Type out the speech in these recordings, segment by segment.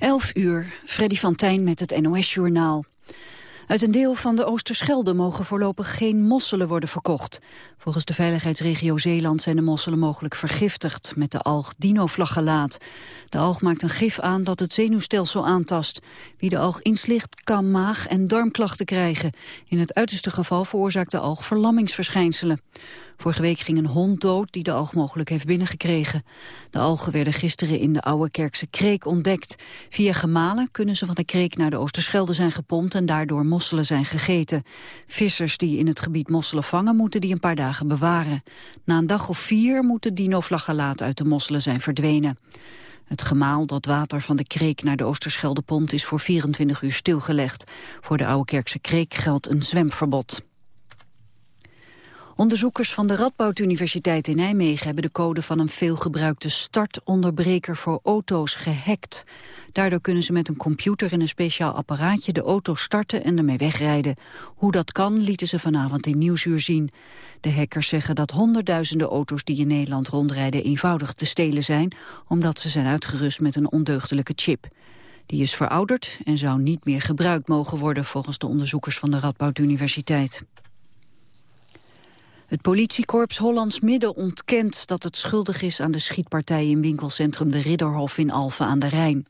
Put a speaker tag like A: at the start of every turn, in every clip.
A: 11 uur, Freddy van Tijn met het NOS-journaal. Uit een deel van de Oosterschelde mogen voorlopig geen mosselen worden verkocht. Volgens de veiligheidsregio Zeeland zijn de mosselen mogelijk vergiftigd met de alg dinoflagellaat. De alg maakt een gif aan dat het zenuwstelsel aantast. Wie de alg inslicht kan maag- en darmklachten krijgen. In het uiterste geval veroorzaakt de alg verlammingsverschijnselen. Vorige week ging een hond dood die de alg mogelijk heeft binnengekregen. De algen werden gisteren in de Oude Kerkse Kreek ontdekt. Via gemalen kunnen ze van de Kreek naar de Oosterschelde zijn gepompt en daardoor mosselen zijn gegeten. Vissers die in het gebied mosselen vangen moeten die een paar dagen bewaren. Na een dag of vier moet de uit de mosselen zijn verdwenen. Het gemaal dat water van de kreek naar de Oosterschelde pompt is voor 24 uur stilgelegd. Voor de Oude Kerkse Kreek geldt een zwemverbod. Onderzoekers van de Radboud Universiteit in Nijmegen hebben de code van een veelgebruikte startonderbreker voor auto's gehackt. Daardoor kunnen ze met een computer en een speciaal apparaatje de auto starten en ermee wegrijden. Hoe dat kan lieten ze vanavond in Nieuwsuur zien. De hackers zeggen dat honderdduizenden auto's die in Nederland rondrijden eenvoudig te stelen zijn, omdat ze zijn uitgerust met een ondeugdelijke chip. Die is verouderd en zou niet meer gebruikt mogen worden volgens de onderzoekers van de Radboud Universiteit. Het politiekorps Hollands Midden ontkent dat het schuldig is aan de schietpartij in winkelcentrum De Ridderhof in Alphen aan de Rijn.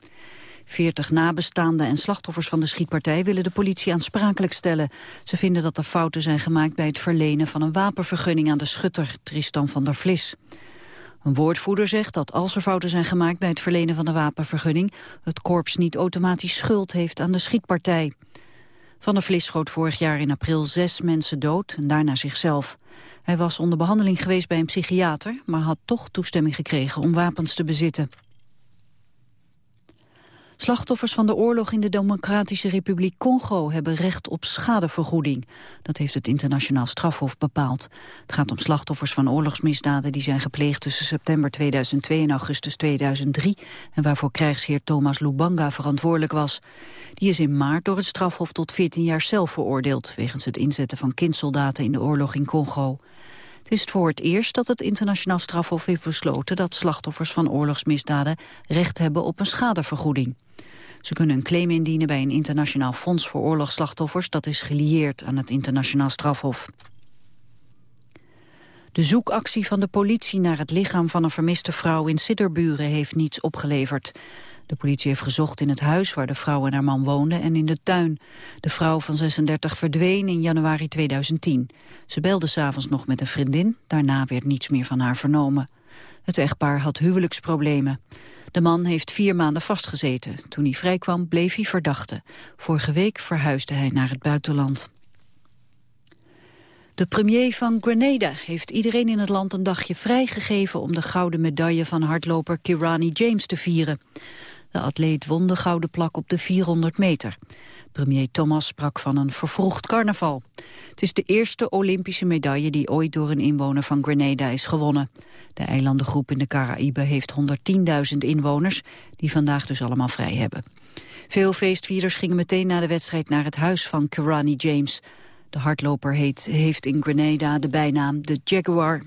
A: Veertig nabestaanden en slachtoffers van de schietpartij willen de politie aansprakelijk stellen. Ze vinden dat er fouten zijn gemaakt bij het verlenen van een wapenvergunning aan de schutter, Tristan van der Vlis. Een woordvoerder zegt dat als er fouten zijn gemaakt bij het verlenen van de wapenvergunning, het korps niet automatisch schuld heeft aan de schietpartij. Van der Vlis schoot vorig jaar in april zes mensen dood en daarna zichzelf. Hij was onder behandeling geweest bij een psychiater, maar had toch toestemming gekregen om wapens te bezitten. Slachtoffers van de oorlog in de Democratische Republiek Congo hebben recht op schadevergoeding. Dat heeft het internationaal strafhof bepaald. Het gaat om slachtoffers van oorlogsmisdaden die zijn gepleegd tussen september 2002 en augustus 2003 en waarvoor krijgsheer Thomas Lubanga verantwoordelijk was. Die is in maart door het strafhof tot 14 jaar zelf veroordeeld wegens het inzetten van kindsoldaten in de oorlog in Congo. Het is voor het eerst dat het internationaal strafhof heeft besloten dat slachtoffers van oorlogsmisdaden recht hebben op een schadevergoeding. Ze kunnen een claim indienen bij een internationaal fonds voor oorlogsslachtoffers dat is gelieerd aan het internationaal strafhof. De zoekactie van de politie naar het lichaam van een vermiste vrouw in Sidderburen heeft niets opgeleverd. De politie heeft gezocht in het huis waar de vrouw en haar man woonden en in de tuin. De vrouw van 36 verdween in januari 2010. Ze belde s'avonds nog met een vriendin, daarna werd niets meer van haar vernomen. Het echtpaar had huwelijksproblemen. De man heeft vier maanden vastgezeten. Toen hij vrijkwam bleef hij verdachte. Vorige week verhuisde hij naar het buitenland. De premier van Grenada heeft iedereen in het land een dagje vrijgegeven om de gouden medaille van hardloper Kirani James te vieren. De atleet won de gouden plak op de 400 meter. Premier Thomas sprak van een vervroegd carnaval. Het is de eerste Olympische medaille die ooit door een inwoner van Grenada is gewonnen. De eilandengroep in de Caraïbe heeft 110.000 inwoners... die vandaag dus allemaal vrij hebben. Veel feestvierders gingen meteen na de wedstrijd naar het huis van Kirani James. De hardloper heet, heeft in Grenada de bijnaam de Jaguar.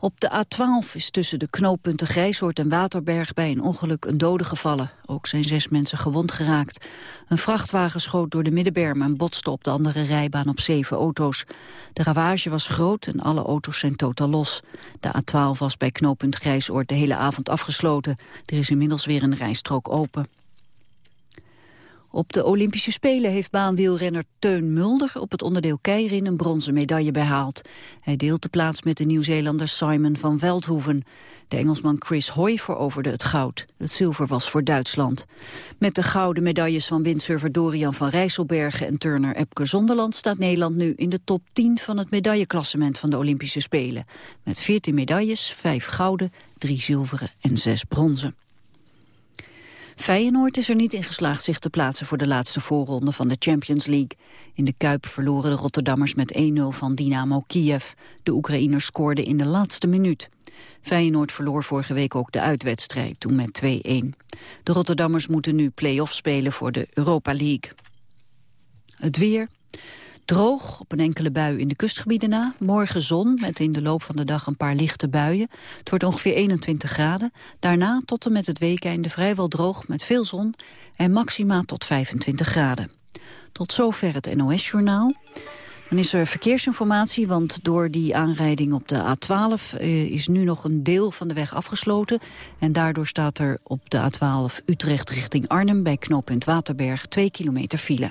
A: Op de A12 is tussen de knooppunten Grijshoort en Waterberg bij een ongeluk een dode gevallen. Ook zijn zes mensen gewond geraakt. Een vrachtwagen schoot door de middenberm en botste op de andere rijbaan op zeven auto's. De ravage was groot en alle auto's zijn totaal los. De A12 was bij knooppunt Grijsoord de hele avond afgesloten. Er is inmiddels weer een rijstrook open. Op de Olympische Spelen heeft baanwielrenner Teun Mulder op het onderdeel keirin een bronzen medaille behaald. Hij deelt de plaats met de Nieuw-Zeelander Simon van Veldhoeven. De Engelsman Chris Hoy veroverde het goud. Het zilver was voor Duitsland. Met de gouden medailles van windsurfer Dorian van Rijsselbergen en turner Epke Zonderland staat Nederland nu in de top 10 van het medailleklassement van de Olympische Spelen. Met 14 medailles, 5 gouden, 3 zilveren en 6 bronzen. Feyenoord is er niet in geslaagd zich te plaatsen voor de laatste voorronde van de Champions League. In de Kuip verloren de Rotterdammers met 1-0 van Dynamo Kiev. De Oekraïners scoorden in de laatste minuut. Feyenoord verloor vorige week ook de uitwedstrijd, toen met 2-1. De Rotterdammers moeten nu play-off spelen voor de Europa League. Het weer. Droog, op een enkele bui in de kustgebieden na. Morgen zon, met in de loop van de dag een paar lichte buien. Het wordt ongeveer 21 graden. Daarna tot en met het weekende vrijwel droog met veel zon... en maxima tot 25 graden. Tot zover het NOS-journaal. Dan is er verkeersinformatie, want door die aanrijding op de A12 eh, is nu nog een deel van de weg afgesloten. En daardoor staat er op de A12 Utrecht richting Arnhem bij knooppunt Waterberg 2 kilometer file.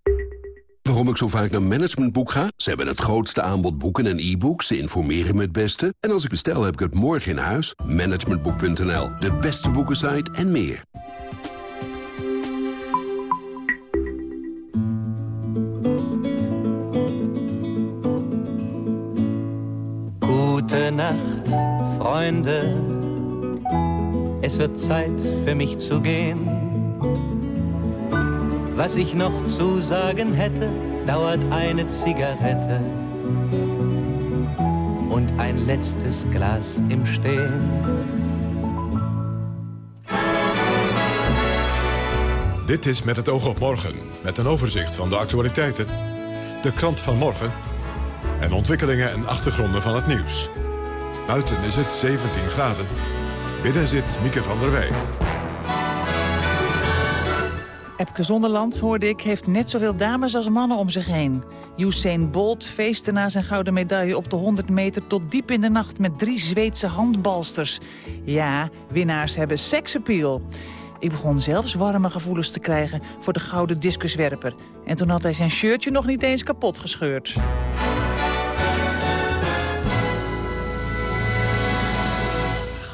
B: Waarom ik zo vaak naar Managementboek ga? Ze hebben het grootste aanbod boeken en e-books. Ze informeren me het beste. En als ik bestel, heb ik het morgen in huis. Managementboek.nl, de beste boekensite en meer.
C: Gute Nacht, Freunde. Es wird Zeit für mich zu gehen. Was ich noch zu sagen hätte, dauert eine Zigarette und ein letztes Glas im Stehen.
D: Dit is Met het oog op morgen, met een overzicht van de actualiteiten, de krant van morgen en ontwikkelingen en achtergronden van het nieuws. Buiten is het 17 graden. Binnen zit Mieke van der Wij.
E: Epke Zonderland, hoorde ik, heeft net zoveel dames als mannen om zich heen. Usain Bolt feestte na zijn gouden medaille op de 100 meter... tot diep in de nacht met drie Zweedse handbalsters. Ja, winnaars hebben seksappeal. Ik begon zelfs warme gevoelens te krijgen voor de gouden discuswerper. En toen had hij zijn shirtje nog niet eens kapot gescheurd.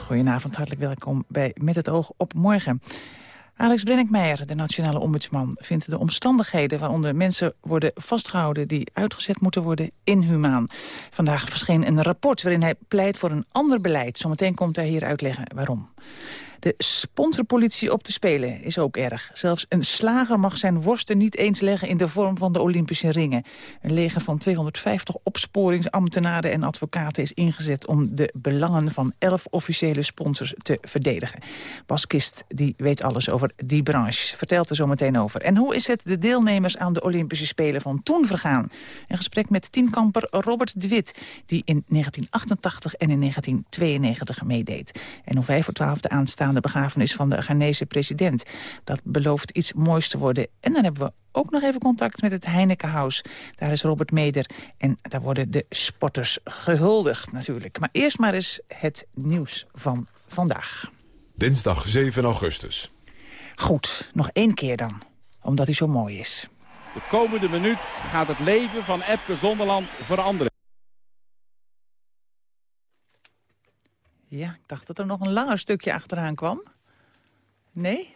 E: Goedenavond, hartelijk welkom bij Met het oog op morgen. Alex Brenninkmeijer, de nationale ombudsman, vindt de omstandigheden waaronder mensen worden vastgehouden die uitgezet moeten worden inhumaan. Vandaag verscheen een rapport waarin hij pleit voor een ander beleid. Zometeen komt hij hier uitleggen waarom. De sponsorpolitie op te spelen is ook erg. Zelfs een slager mag zijn worsten niet eens leggen in de vorm van de Olympische ringen. Een leger van 250 opsporingsambtenaren en advocaten is ingezet om de belangen van 11 officiële sponsors te verdedigen. Bas Kist die weet alles over die branche, vertelt er zo meteen over. En hoe is het de deelnemers aan de Olympische Spelen van toen vergaan? Een gesprek met tienkamper Robert de Wit, die in 1988 en in 1992 meedeed. En om vijf voor twaalf de aanstaande de begrafenis van de Ghanese president. Dat belooft iets moois te worden. En dan hebben we ook nog even contact met het Heinekenhuis. Daar is Robert Meder en daar worden de sporters gehuldigd natuurlijk. Maar eerst maar eens het nieuws van vandaag.
D: Dinsdag 7 augustus.
E: Goed, nog één keer dan, omdat hij zo mooi is.
F: De komende minuut gaat het leven van Epke Zonderland veranderen.
E: Ja, ik dacht dat er nog een langer stukje achteraan kwam. Nee?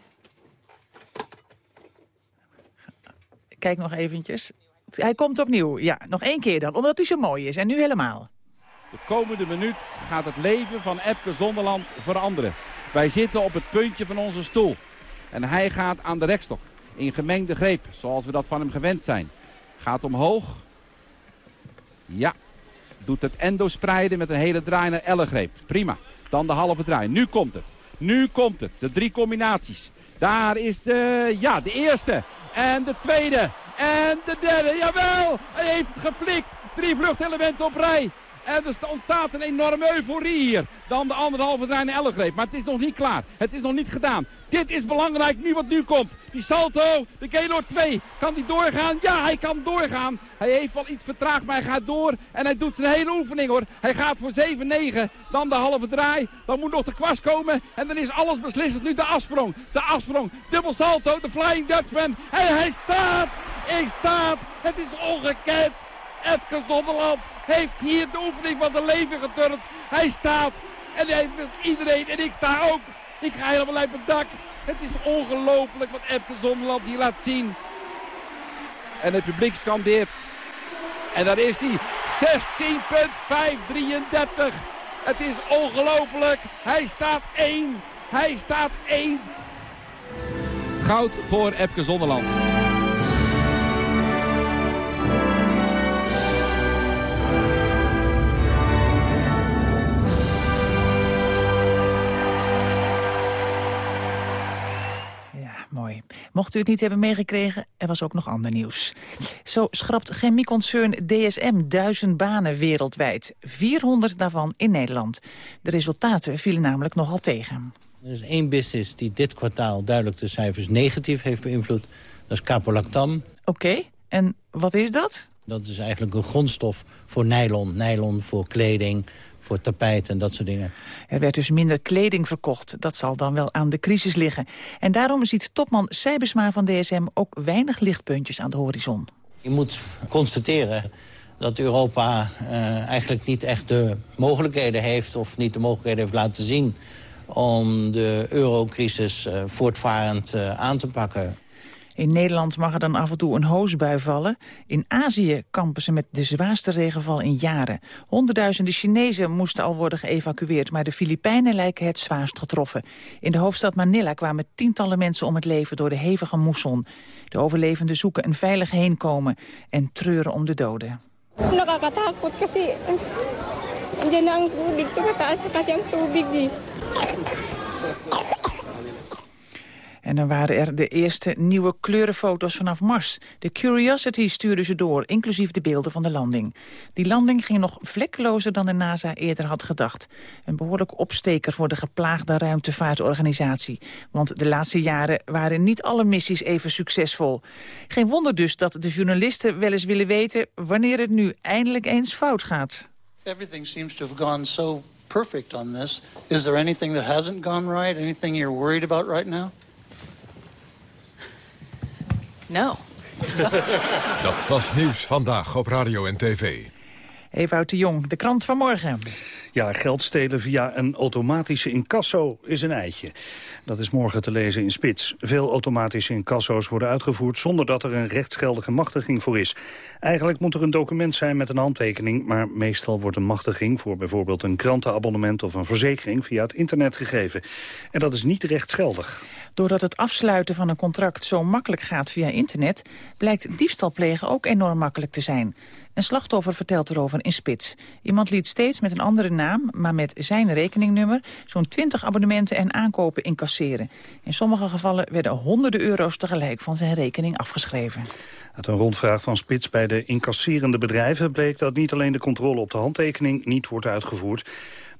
E: Kijk nog eventjes. Hij komt opnieuw. Ja, nog één keer dan, omdat hij zo mooi is. En nu helemaal.
F: De komende minuut gaat het leven van Epke Zonderland veranderen. Wij zitten op het puntje van onze stoel. En hij gaat aan de rekstok. In gemengde greep, zoals we dat van hem gewend zijn. Gaat omhoog. Ja, Doet het endo spreiden met een hele draai naar ellegreep. Prima. Dan de halve draai. Nu komt het. Nu komt het. De drie combinaties. Daar is de, ja, de eerste. En de tweede. En de derde. Jawel! Hij heeft het geflikt. Drie vluchtelementen op rij. En er ontstaat een enorme euforie hier. Dan de anderhalve draai naar Ellegreep. Maar het is nog niet klaar. Het is nog niet gedaan. Dit is belangrijk nu wat nu komt. Die salto, de Gaylord 2. Kan die doorgaan? Ja, hij kan doorgaan. Hij heeft wel iets vertraagd, maar hij gaat door. En hij doet zijn hele oefening hoor. Hij gaat voor 7-9. Dan de halve draai. Dan moet nog de kwast komen. En dan is alles beslissend. Nu de afsprong. De afsprong. Dubbel salto. De Flying Dutchman. En hij staat. Ik staat. Het is ongekend. Epke Zonderland heeft hier de oefening van zijn leven geturnd. Hij staat en hij, iedereen en ik sta ook. Ik ga helemaal uit mijn dak. Het is ongelooflijk wat Epke Zonderland hier laat zien. En het publiek scandeert. En daar is hij. Het is ongelooflijk. Hij staat 1. Hij staat 1. Goud voor Epke Zonderland.
E: Mocht u het niet hebben meegekregen, er was ook nog ander nieuws. Zo schrapt chemieconcern DSM duizend banen wereldwijd. 400 daarvan in Nederland. De resultaten vielen namelijk nogal tegen.
G: Er is één business die dit kwartaal duidelijk de cijfers negatief heeft beïnvloed. Dat is caprolactam.
E: Oké, en wat is dat?
G: Dat is eigenlijk een grondstof voor nylon. Nylon voor kleding, voor tapijt en dat soort dingen.
E: Er werd dus minder kleding verkocht. Dat zal dan wel aan de crisis liggen. En daarom ziet topman Sijbesma van DSM ook weinig lichtpuntjes aan de horizon.
G: Je moet constateren dat Europa uh, eigenlijk niet echt de mogelijkheden heeft... of niet de mogelijkheden heeft laten zien om de eurocrisis uh, voortvarend uh, aan te pakken.
E: In Nederland mag er dan af en toe een hoosbui vallen. In Azië kampen ze met de zwaarste regenval in jaren. Honderdduizenden Chinezen moesten al worden geëvacueerd... maar de Filipijnen lijken het zwaarst getroffen. In de hoofdstad Manila kwamen tientallen mensen om het leven... door de hevige moesson. De overlevenden zoeken een veilig heenkomen en treuren om de doden. En dan waren er de eerste nieuwe kleurenfoto's vanaf Mars. De Curiosity stuurde ze door, inclusief de beelden van de landing. Die landing ging nog vlekkelozer dan de NASA eerder had gedacht. Een behoorlijk opsteker voor de geplaagde ruimtevaartorganisatie. Want de laatste jaren waren niet alle missies even succesvol. Geen wonder dus dat de journalisten wel eens willen weten... wanneer het nu eindelijk eens fout gaat.
H: Everything seems to have gone so perfect on this. Is there anything that hasn't gone right? Anything you're worried about right now?
E: No.
D: Dat was nieuws vandaag op Radio en TV.
E: Ewout de Jong, de krant van morgen.
I: Ja, geld stelen via een automatische incasso is een eitje. Dat is morgen te lezen in Spits. Veel automatische incasso's worden uitgevoerd zonder dat er een rechtsgeldige machtiging voor is. Eigenlijk moet er een document zijn met een handtekening, maar meestal wordt een machtiging voor bijvoorbeeld een krantenabonnement of een verzekering via het internet gegeven. En dat is niet rechtsgeldig.
E: Doordat het afsluiten van een contract zo makkelijk gaat via internet... blijkt diefstal plegen ook enorm makkelijk te zijn. Een slachtoffer vertelt erover in Spits. Iemand liet steeds met een andere naam, maar met zijn rekeningnummer... zo'n 20 abonnementen en aankopen incasseren. In sommige gevallen werden honderden euro's tegelijk van zijn rekening afgeschreven.
I: Uit een rondvraag van Spits bij de incasserende bedrijven bleek dat niet alleen de controle op de handtekening niet wordt uitgevoerd,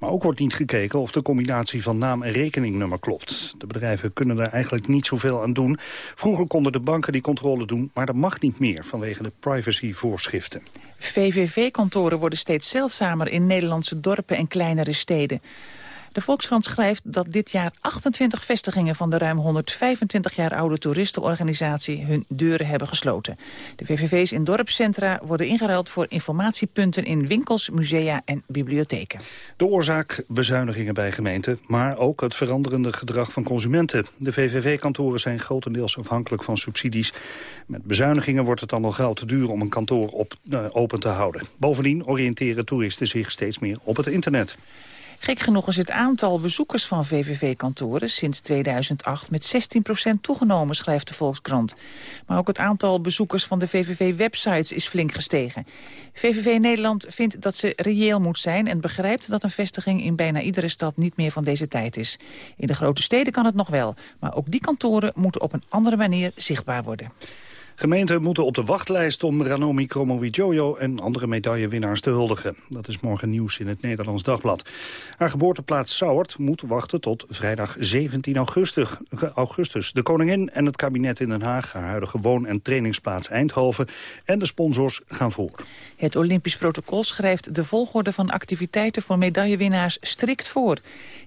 I: maar ook wordt niet gekeken of de combinatie van naam en rekeningnummer klopt. De bedrijven kunnen daar eigenlijk niet zoveel aan doen. Vroeger konden de banken die controle doen, maar dat mag niet meer vanwege de privacyvoorschriften.
E: VVV-kantoren worden steeds zeldzamer in Nederlandse dorpen en kleinere steden. De Volkskrant schrijft dat dit jaar 28 vestigingen van de ruim 125 jaar oude toeristenorganisatie hun deuren hebben gesloten. De VVV's in dorpscentra worden ingeruild voor informatiepunten in winkels, musea en bibliotheken.
I: De oorzaak bezuinigingen bij gemeenten, maar ook het veranderende gedrag van consumenten. De VVV-kantoren zijn grotendeels afhankelijk van subsidies. Met bezuinigingen wordt het dan al gauw te duur om een kantoor op, uh, open te houden. Bovendien oriënteren toeristen zich steeds meer op het internet.
E: Gek genoeg is het aantal bezoekers van VVV-kantoren sinds 2008 met 16% toegenomen, schrijft de Volkskrant. Maar ook het aantal bezoekers van de VVV-websites is flink gestegen. VVV Nederland vindt dat ze reëel moet zijn en begrijpt dat een vestiging in bijna iedere stad niet meer van deze tijd is. In de grote steden kan het nog wel, maar ook die kantoren moeten op een andere manier zichtbaar worden.
I: Gemeenten moeten op de wachtlijst om Ranomi Kromowidjojo en andere medaillewinnaars te huldigen. Dat is morgen nieuws in het Nederlands Dagblad. Haar geboorteplaats Sauert moet wachten tot vrijdag 17 augustus. De koningin en het kabinet in Den Haag, haar huidige woon- en trainingsplaats Eindhoven en de sponsors gaan voor.
E: Het Olympisch protocol schrijft de volgorde van activiteiten voor medaillewinnaars strikt voor.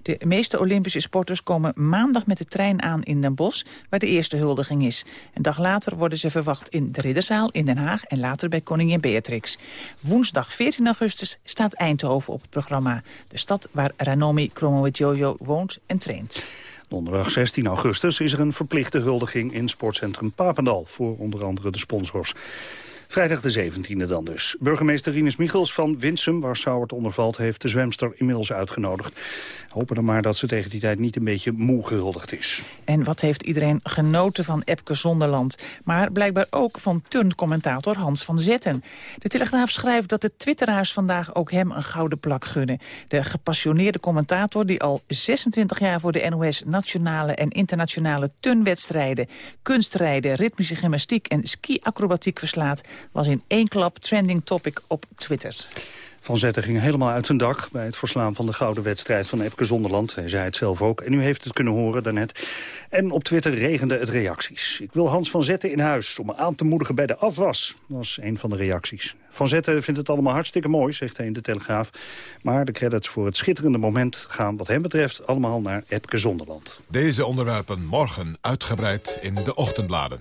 E: De meeste Olympische sporters komen maandag met de trein aan in Den Bosch, waar de eerste huldiging is. Een dag later worden ze in de Ridderzaal in Den Haag en later bij koningin Beatrix. Woensdag 14 augustus staat Eindhoven op het programma. De stad waar Ranomi Kromowidjojo woont en traint.
I: Donderdag 16 augustus is er een verplichte huldiging in sportcentrum Papendal... voor onder andere de sponsors. Vrijdag de 17e dan dus. Burgemeester Rinus Michels van Winsum, waar Sauert onder valt... heeft de zwemster inmiddels uitgenodigd. Hopen dan maar dat ze tegen die tijd niet een beetje moe gehuldigd is.
E: En wat heeft iedereen genoten van Epke Zonderland. Maar blijkbaar ook van turncommentator Hans van Zetten. De Telegraaf schrijft dat de twitteraars vandaag ook hem een gouden plak gunnen. De gepassioneerde commentator die al 26 jaar voor de NOS... nationale en internationale turnwedstrijden, kunstrijden... ritmische gymnastiek en ski-acrobatiek verslaat... was in één klap trending topic op Twitter.
I: Van Zetten ging helemaal uit zijn dak bij het verslaan van de gouden wedstrijd van Epke Zonderland. Hij zei het zelf ook. En u heeft het kunnen horen daarnet. En op Twitter regende het reacties. Ik wil Hans van Zetten in huis om me aan te moedigen bij de afwas. was een van de reacties. Van Zetten vindt het allemaal hartstikke mooi, zegt hij in de Telegraaf. Maar de credits voor het schitterende moment gaan wat hem betreft allemaal naar Epke Zonderland.
D: Deze onderwerpen morgen uitgebreid in de ochtendbladen.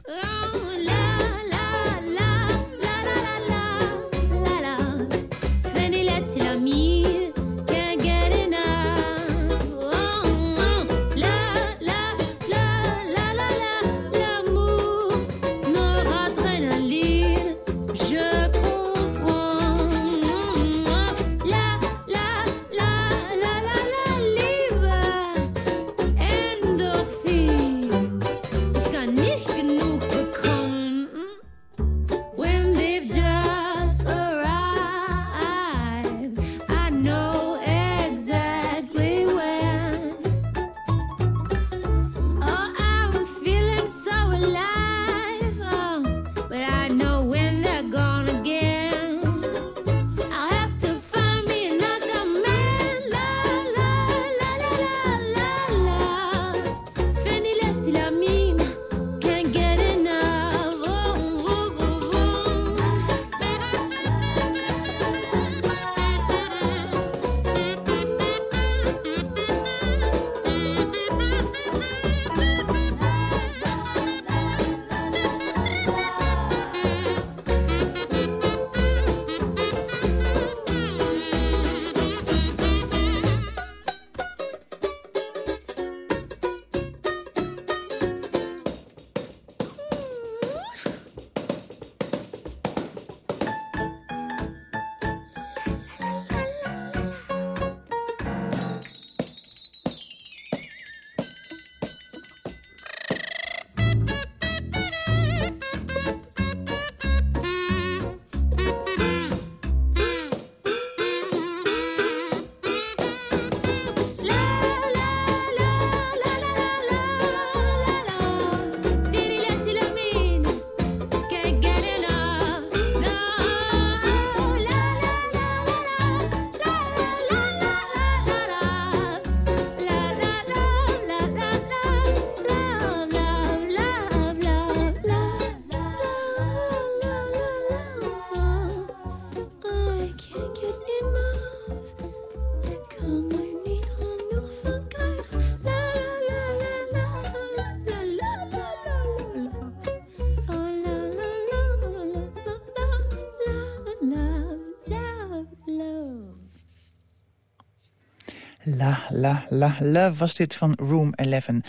E: La La La was dit van Room 11, een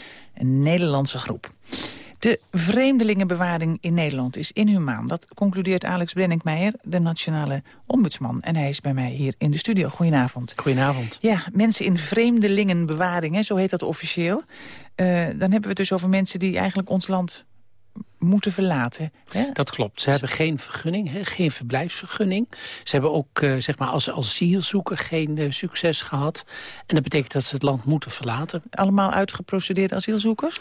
E: Nederlandse groep. De vreemdelingenbewaring in Nederland is inhumaan. Dat concludeert Alex Brenninkmeijer, de nationale ombudsman. En hij is bij mij hier in de studio. Goedenavond.
J: Goedenavond.
E: Ja, mensen in vreemdelingenbewaring, hè, zo heet dat officieel. Uh, dan hebben we het dus over mensen die eigenlijk ons land moeten verlaten. Hè?
J: Dat klopt. Ze hebben geen vergunning, hè, geen verblijfsvergunning. Ze hebben ook uh, zeg maar als asielzoeker geen uh, succes gehad. En dat betekent dat ze het land moeten verlaten.
E: Allemaal uitgeprocedeerde asielzoekers?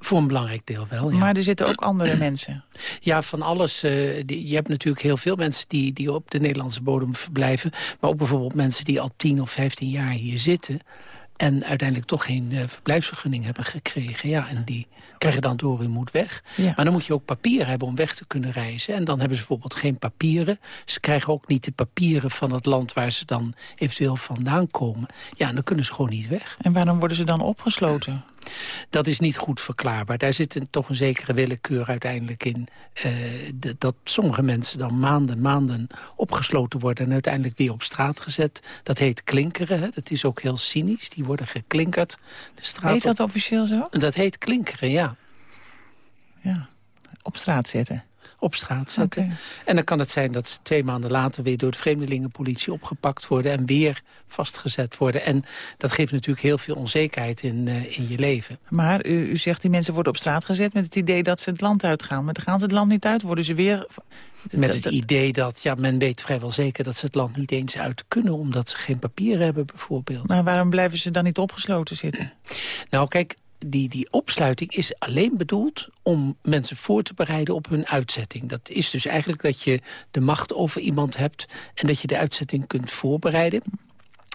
J: Voor een belangrijk deel wel, ja.
E: Maar er zitten ook andere mensen?
J: Ja, van alles. Uh, die, je hebt natuurlijk heel veel mensen die, die op de Nederlandse bodem verblijven. Maar ook bijvoorbeeld mensen die al 10 of 15 jaar hier zitten... En uiteindelijk toch geen uh, verblijfsvergunning hebben gekregen. Ja, en die krijgen dan door, u moet weg. Ja. Maar dan moet je ook papier hebben om weg te kunnen reizen. En dan hebben ze bijvoorbeeld geen papieren. Ze krijgen ook niet de papieren van het land waar ze dan eventueel vandaan komen. Ja, en dan kunnen ze gewoon niet weg.
E: En waarom worden ze dan opgesloten?
J: Dat is niet goed verklaarbaar. Daar zit een, toch een zekere willekeur uiteindelijk in. Uh, de, dat sommige mensen dan maanden, maanden opgesloten worden... en uiteindelijk weer op straat gezet. Dat heet klinkeren. Hè? Dat is ook heel cynisch. Die worden geklinkerd.
E: De straat heet dat officieel zo?
J: Dat heet klinkeren, ja.
E: Ja, op straat zetten.
J: Op straat zetten. En dan kan het zijn dat ze twee maanden later weer door de vreemdelingenpolitie opgepakt worden en weer vastgezet worden. En dat geeft natuurlijk heel veel onzekerheid in, in je leven.
E: Maar u, u zegt die mensen worden op straat gezet met het idee dat ze het land uitgaan. Maar dan gaan ze het land niet uit, worden ze weer
J: met het idee dat ja, men weet vrijwel zeker dat ze het land niet eens uit kunnen... omdat ze geen papieren hebben bijvoorbeeld.
E: Maar waarom blijven ze dan niet opgesloten zitten?
J: Nou kijk, die, die opsluiting is alleen bedoeld om mensen voor te bereiden op hun uitzetting. Dat is dus eigenlijk dat je de macht over iemand hebt... en dat je de uitzetting kunt voorbereiden.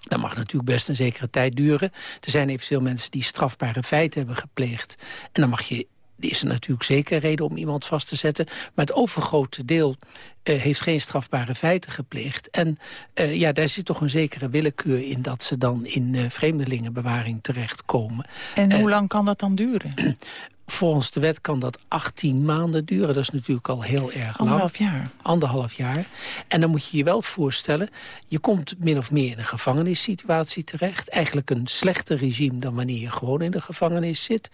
J: Dat mag natuurlijk best een zekere tijd duren. Er zijn eventueel mensen die strafbare feiten hebben gepleegd. En dan mag je is er natuurlijk zeker reden om iemand vast te zetten. Maar het overgrote deel uh, heeft geen strafbare feiten gepleegd. En uh, ja, daar zit toch een zekere willekeur in... dat ze dan in uh, vreemdelingenbewaring terechtkomen.
E: En hoe lang kan dat dan duren?
J: Volgens de wet kan dat 18 maanden duren. Dat is natuurlijk al heel erg lang.
E: Anderhalf jaar.
J: Anderhalf jaar. En dan moet je je wel voorstellen... je komt min of meer in een gevangenissituatie terecht. Eigenlijk een slechter regime dan wanneer je gewoon in de gevangenis zit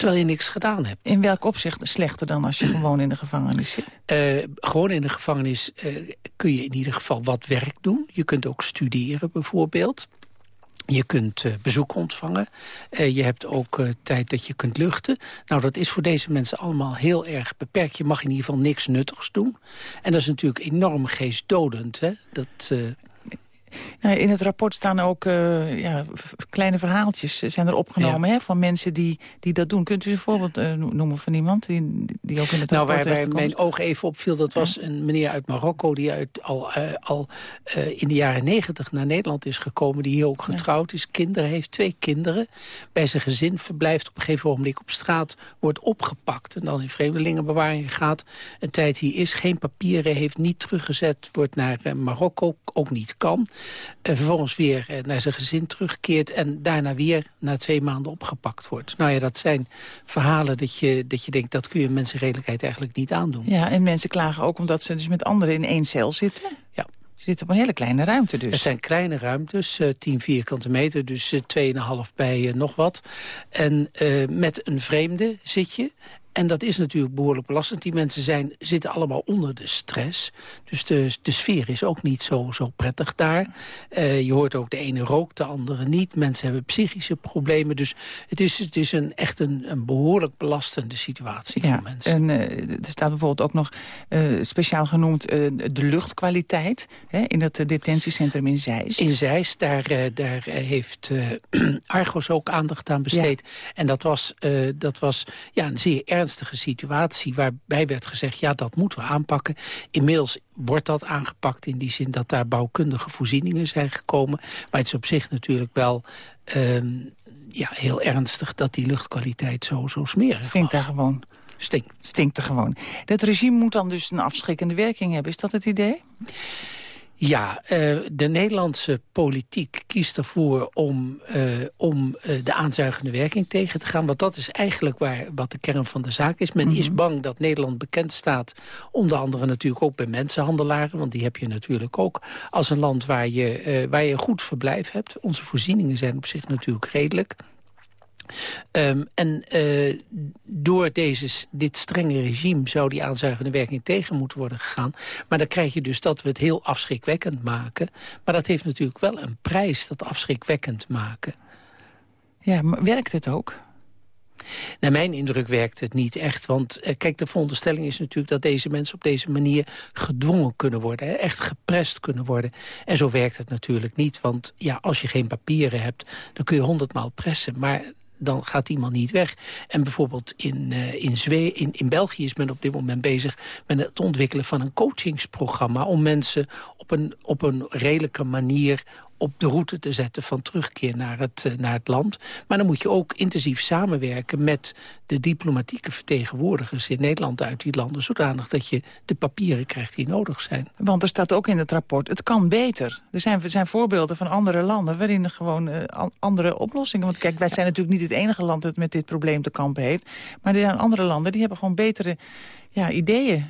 J: terwijl je niks gedaan hebt.
E: In welk opzicht slechter dan als je gewoon in de gevangenis zit?
J: Uh, gewoon in de gevangenis uh, kun je in ieder geval wat werk doen. Je kunt ook studeren bijvoorbeeld. Je kunt uh, bezoek ontvangen. je hebt ook tijd dat je kunt luchten. Nou, dat is voor deze mensen allemaal heel erg beperkt. Je mag in ieder geval niks nuttigs doen. En dat is natuurlijk enorm geestdodend. Hè? Dat,
E: in het rapport staan ook uh, ja, kleine verhaaltjes zijn er opgenomen hè, van mensen die, die dat doen. Kunt u een voorbeeld uh, noemen van iemand die, die ook in het
J: nou,
E: rapport
J: waarbij mijn oog even opviel, dat was een meneer uit Marokko... die uit, al, uh, al in de jaren negentig naar Nederland is gekomen... die hier ook getrouwd is, kinderen heeft, twee kinderen... bij zijn gezin verblijft, op een gegeven moment op straat... wordt opgepakt en dan in vreemdelingenbewaring gaat. Een tijd hier is, geen papieren heeft, niet teruggezet... wordt naar Marokko, ook niet kan... En vervolgens weer eh, naar zijn gezin terugkeert... en daarna weer na twee maanden opgepakt wordt. Nou ja, dat zijn verhalen dat je, dat je denkt... dat kun je mensenredelijkheid eigenlijk niet aandoen.
E: Ja, en mensen klagen ook omdat ze dus met anderen in één cel zitten.
J: Ja.
E: Ze zitten op een hele kleine ruimte dus.
J: Het zijn kleine ruimtes, uh, 10 vierkante meter, dus uh, 2,5 bij uh, nog wat. En met een vreemde zit je. En dat is natuurlijk behoorlijk belastend. Die mensen zijn, zitten allemaal onder de stress. Dus de, de sfeer is ook niet zo, zo prettig daar. Uh, je hoort ook de ene rookt, de andere niet. Mensen hebben psychische problemen. Dus het is, het is een, echt een, een behoorlijk belastende situatie
E: ja,
J: voor mensen.
E: En uh, er staat bijvoorbeeld ook nog uh, speciaal genoemd de luchtkwaliteit... Hè, in het detentiecentrum in Zeist.
J: In Zeist, daar, daar heeft Argos ook aandacht aan besteed. Ja. En dat was, dat was ja, een zeer ernstige situatie waarbij werd gezegd... ja, dat moeten we aanpakken. Inmiddels wordt dat aangepakt in die zin dat daar bouwkundige voorzieningen zijn gekomen. Maar het is op zich natuurlijk wel um, ja, heel ernstig dat die luchtkwaliteit zo, zo smerig
E: Stinkt daar gewoon.
J: Stinkt.
E: Stinkt er gewoon. Dat regime moet dan dus een afschrikkende werking hebben. Is dat het idee?
J: Ja, uh, de Nederlandse politiek kiest ervoor om, uh, om uh, de aanzuigende werking tegen te gaan. Want dat is eigenlijk waar, wat de kern van de zaak is. Men mm -hmm. is bang dat Nederland bekend staat, onder andere natuurlijk ook bij mensenhandelaren. Want die heb je natuurlijk ook als een land waar je, waar je een goed verblijf hebt. Onze voorzieningen zijn op zich natuurlijk redelijk. Um, en uh, door deze, dit strenge regime zou die aanzuigende werking tegen moeten worden gegaan. Maar dan krijg je dus dat we het heel afschrikwekkend maken. Maar dat heeft natuurlijk wel een prijs, dat afschrikwekkend maken.
E: Ja, maar werkt het ook?
J: Naar mijn indruk werkt het niet echt. Want uh, kijk, de veronderstelling is natuurlijk dat deze mensen op deze manier gedwongen kunnen worden. Hè, echt geprest kunnen worden. En zo werkt het natuurlijk niet. Want ja, als je geen papieren hebt, dan kun je honderdmaal pressen. Maar dan gaat iemand niet weg. En bijvoorbeeld in, uh, in, in, in België is men op dit moment bezig... met het ontwikkelen van een coachingsprogramma... om mensen op een, op een redelijke manier op de route te zetten van terugkeer naar het, uh, naar het land. Maar dan moet je ook intensief samenwerken met de diplomatieke vertegenwoordigers in Nederland uit die landen, zodanig dat je de papieren krijgt die nodig zijn.
E: Want er staat ook in het rapport, het kan beter. Er zijn, er zijn voorbeelden van andere landen waarin er gewoon uh, andere oplossingen... Want kijk, wij zijn natuurlijk niet het enige land dat met dit probleem te kampen heeft. Maar er zijn andere landen die hebben gewoon betere ja, ideeën.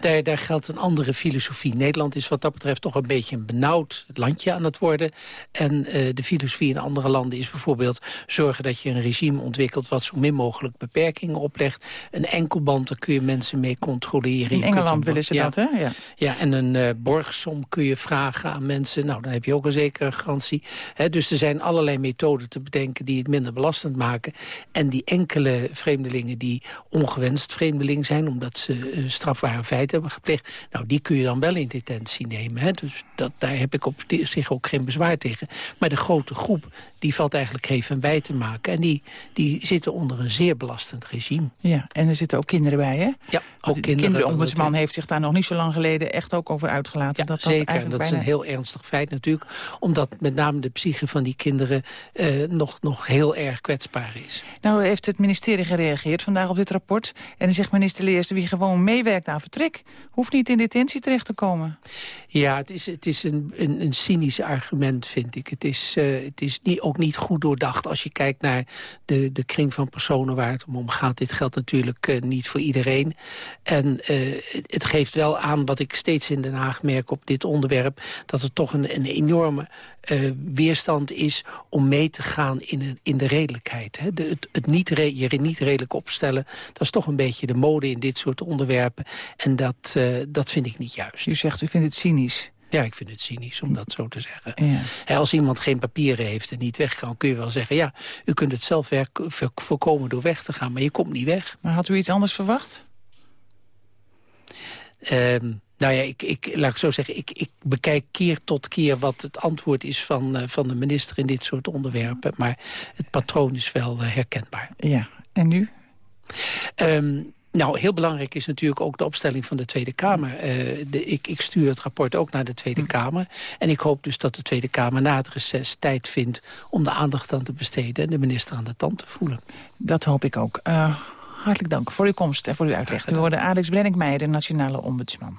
J: Daar, daar geldt een andere filosofie. Nederland is wat dat betreft toch een beetje een benauwd landje aan het worden worden. En de filosofie in andere landen is bijvoorbeeld zorgen dat je een regime ontwikkelt... wat zo min mogelijk beperkingen oplegt. Een enkelband, daar kun je mensen mee controleren.
E: In Engeland willen ze dat, hè?
J: Ja, ja en een borgsom kun je vragen aan mensen. Nou, dan heb je ook een zekere garantie. dus er zijn allerlei methoden te bedenken die het minder belastend maken. En die enkele vreemdelingen die ongewenst vreemdeling zijn... omdat ze strafbare feiten hebben gepleegd... nou, die kun je dan wel in detentie nemen. Dus dat, daar heb ik op zich ook geen bezwaar tegen. Maar de grote groep, die valt eigenlijk geen van bij te maken. En die, die zitten onder een zeer belastend regime.
E: Ja, en er zitten ook kinderen bij, hè?
J: Ja, ook
E: de
J: kinderen. De
E: kinderombudsman heeft zich daar nog niet zo lang geleden echt ook over uitgelaten.
J: Ja,
E: dat
J: zeker.
E: Dat,
J: dat
E: bijna...
J: is een heel ernstig feit natuurlijk. Omdat met name de psyche van die kinderen eh, nog, nog heel erg kwetsbaar is.
E: Nou heeft het ministerie gereageerd vandaag op dit rapport. En dan zegt minister Leers, wie gewoon meewerkt aan vertrek... hoeft niet in detentie terecht te komen.
J: Ja, het is, het is een, een, een cynisch argument, vind ik. Het is, uh, het is niet, ook niet goed doordacht als je kijkt naar de, de kring van personen waar het om gaat. Dit geldt natuurlijk uh, niet voor iedereen. En uh, het, geeft wel aan wat ik steeds in Den Haag merk op dit onderwerp... dat er toch een, een enorme weerstand is om mee te gaan in, de, in de redelijkheid. Hè? Het het niet niet redelijk opstellen, dat is toch een beetje de mode in dit soort onderwerpen. En dat, dat vind ik niet juist.
E: U zegt, u vindt het cynisch.
J: Ja, ik vind het cynisch om dat zo te zeggen.
E: Ja.
J: He, als iemand geen papieren heeft en niet weg kan, kun je wel zeggen... ja, u kunt het zelf voorkomen door weg te gaan, maar je komt niet weg.
E: Maar had u iets anders verwacht?
J: Um, nou ja, ik, ik, laat ik zo zeggen, ik, ik bekijk keer tot keer wat het antwoord is van, uh, van de minister in dit soort onderwerpen. Maar het patroon is wel uh, herkenbaar.
E: Ja, en nu?
J: Um, nou, heel belangrijk is natuurlijk ook de opstelling van de Tweede Kamer. Uh, de, ik, ik, stuur het rapport ook naar de Tweede hm. Kamer. En ik hoop dus dat de Tweede Kamer na het reces tijd vindt... om de aandacht aan te besteden en de minister aan de tand te voelen.
E: Dat hoop ik ook. Uh, hartelijk dank voor uw komst en voor uw uitleg. U hoorde Alex Brenninkmeijer, de nationale ombudsman.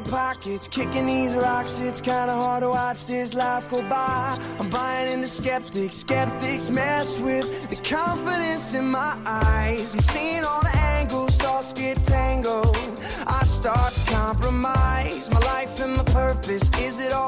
K: my pockets, kicking these rocks. It's kinda hard to watch this life go by. I'm buying into skeptics, skeptics mess with the confidence in my eyes. I'm seeing all the angles, thoughts get tangled. I start to compromise my life and my purpose. Is it all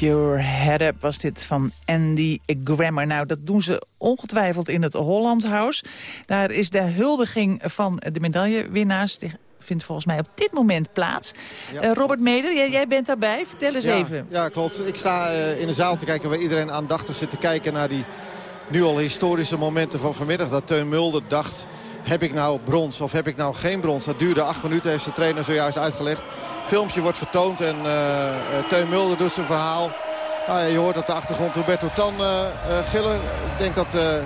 K: Your Head Up
E: was dit van Andy Grammer. Nou, dat doen ze ongetwijfeld in het Holland House. Daar is de huldiging van de medaillewinnaars... Die vindt volgens mij op dit moment plaats. Eh, Robert Meder, jij, jij, bent daarbij. Vertel eens
L: ja,
E: even.
L: Ja, klopt. Ik sta uh, in de zaal te kijken waar iedereen aandachtig zit te kijken... naar die nu al historische momenten van vanmiddag. Dat Teun Mulder dacht, heb ik nou brons of heb ik nou geen brons? Dat duurde acht minuten, heeft de trainer zojuist uitgelegd filmpje wordt vertoond en uh, Teun Mulder doet zijn verhaal. Nou, je hoort op de achtergrond Roberto Tan uh, gillen. Ik denk dat de,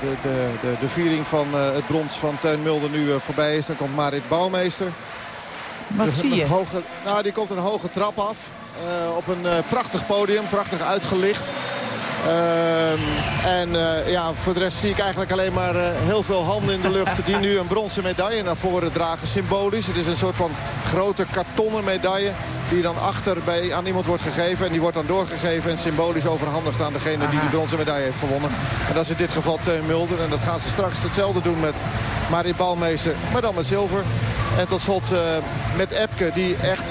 L: de, de, de, viering van het brons van Teun Mulder nu voorbij is. Dan komt Marit Bouwmeester.
E: Wat
L: dus
E: zie je?
L: Hoge, nou, die komt een hoge trap af. op een prachtig podium, prachtig uitgelicht. Uh, en uh, ja, voor de rest zie ik eigenlijk alleen maar uh, heel veel handen in de lucht... die nu een bronzen medaille naar voren dragen, symbolisch. Het is een soort van grote kartonnen medaille... die dan achter bij, aan iemand wordt gegeven. En die wordt dan doorgegeven en symbolisch overhandigd aan degene die die bronzen medaille heeft gewonnen. En dat is in dit geval Teun Mulder. En dat gaan ze straks hetzelfde doen met Marie Balmeester, maar dan met zilver. En tot slot uh, met Epke, die echt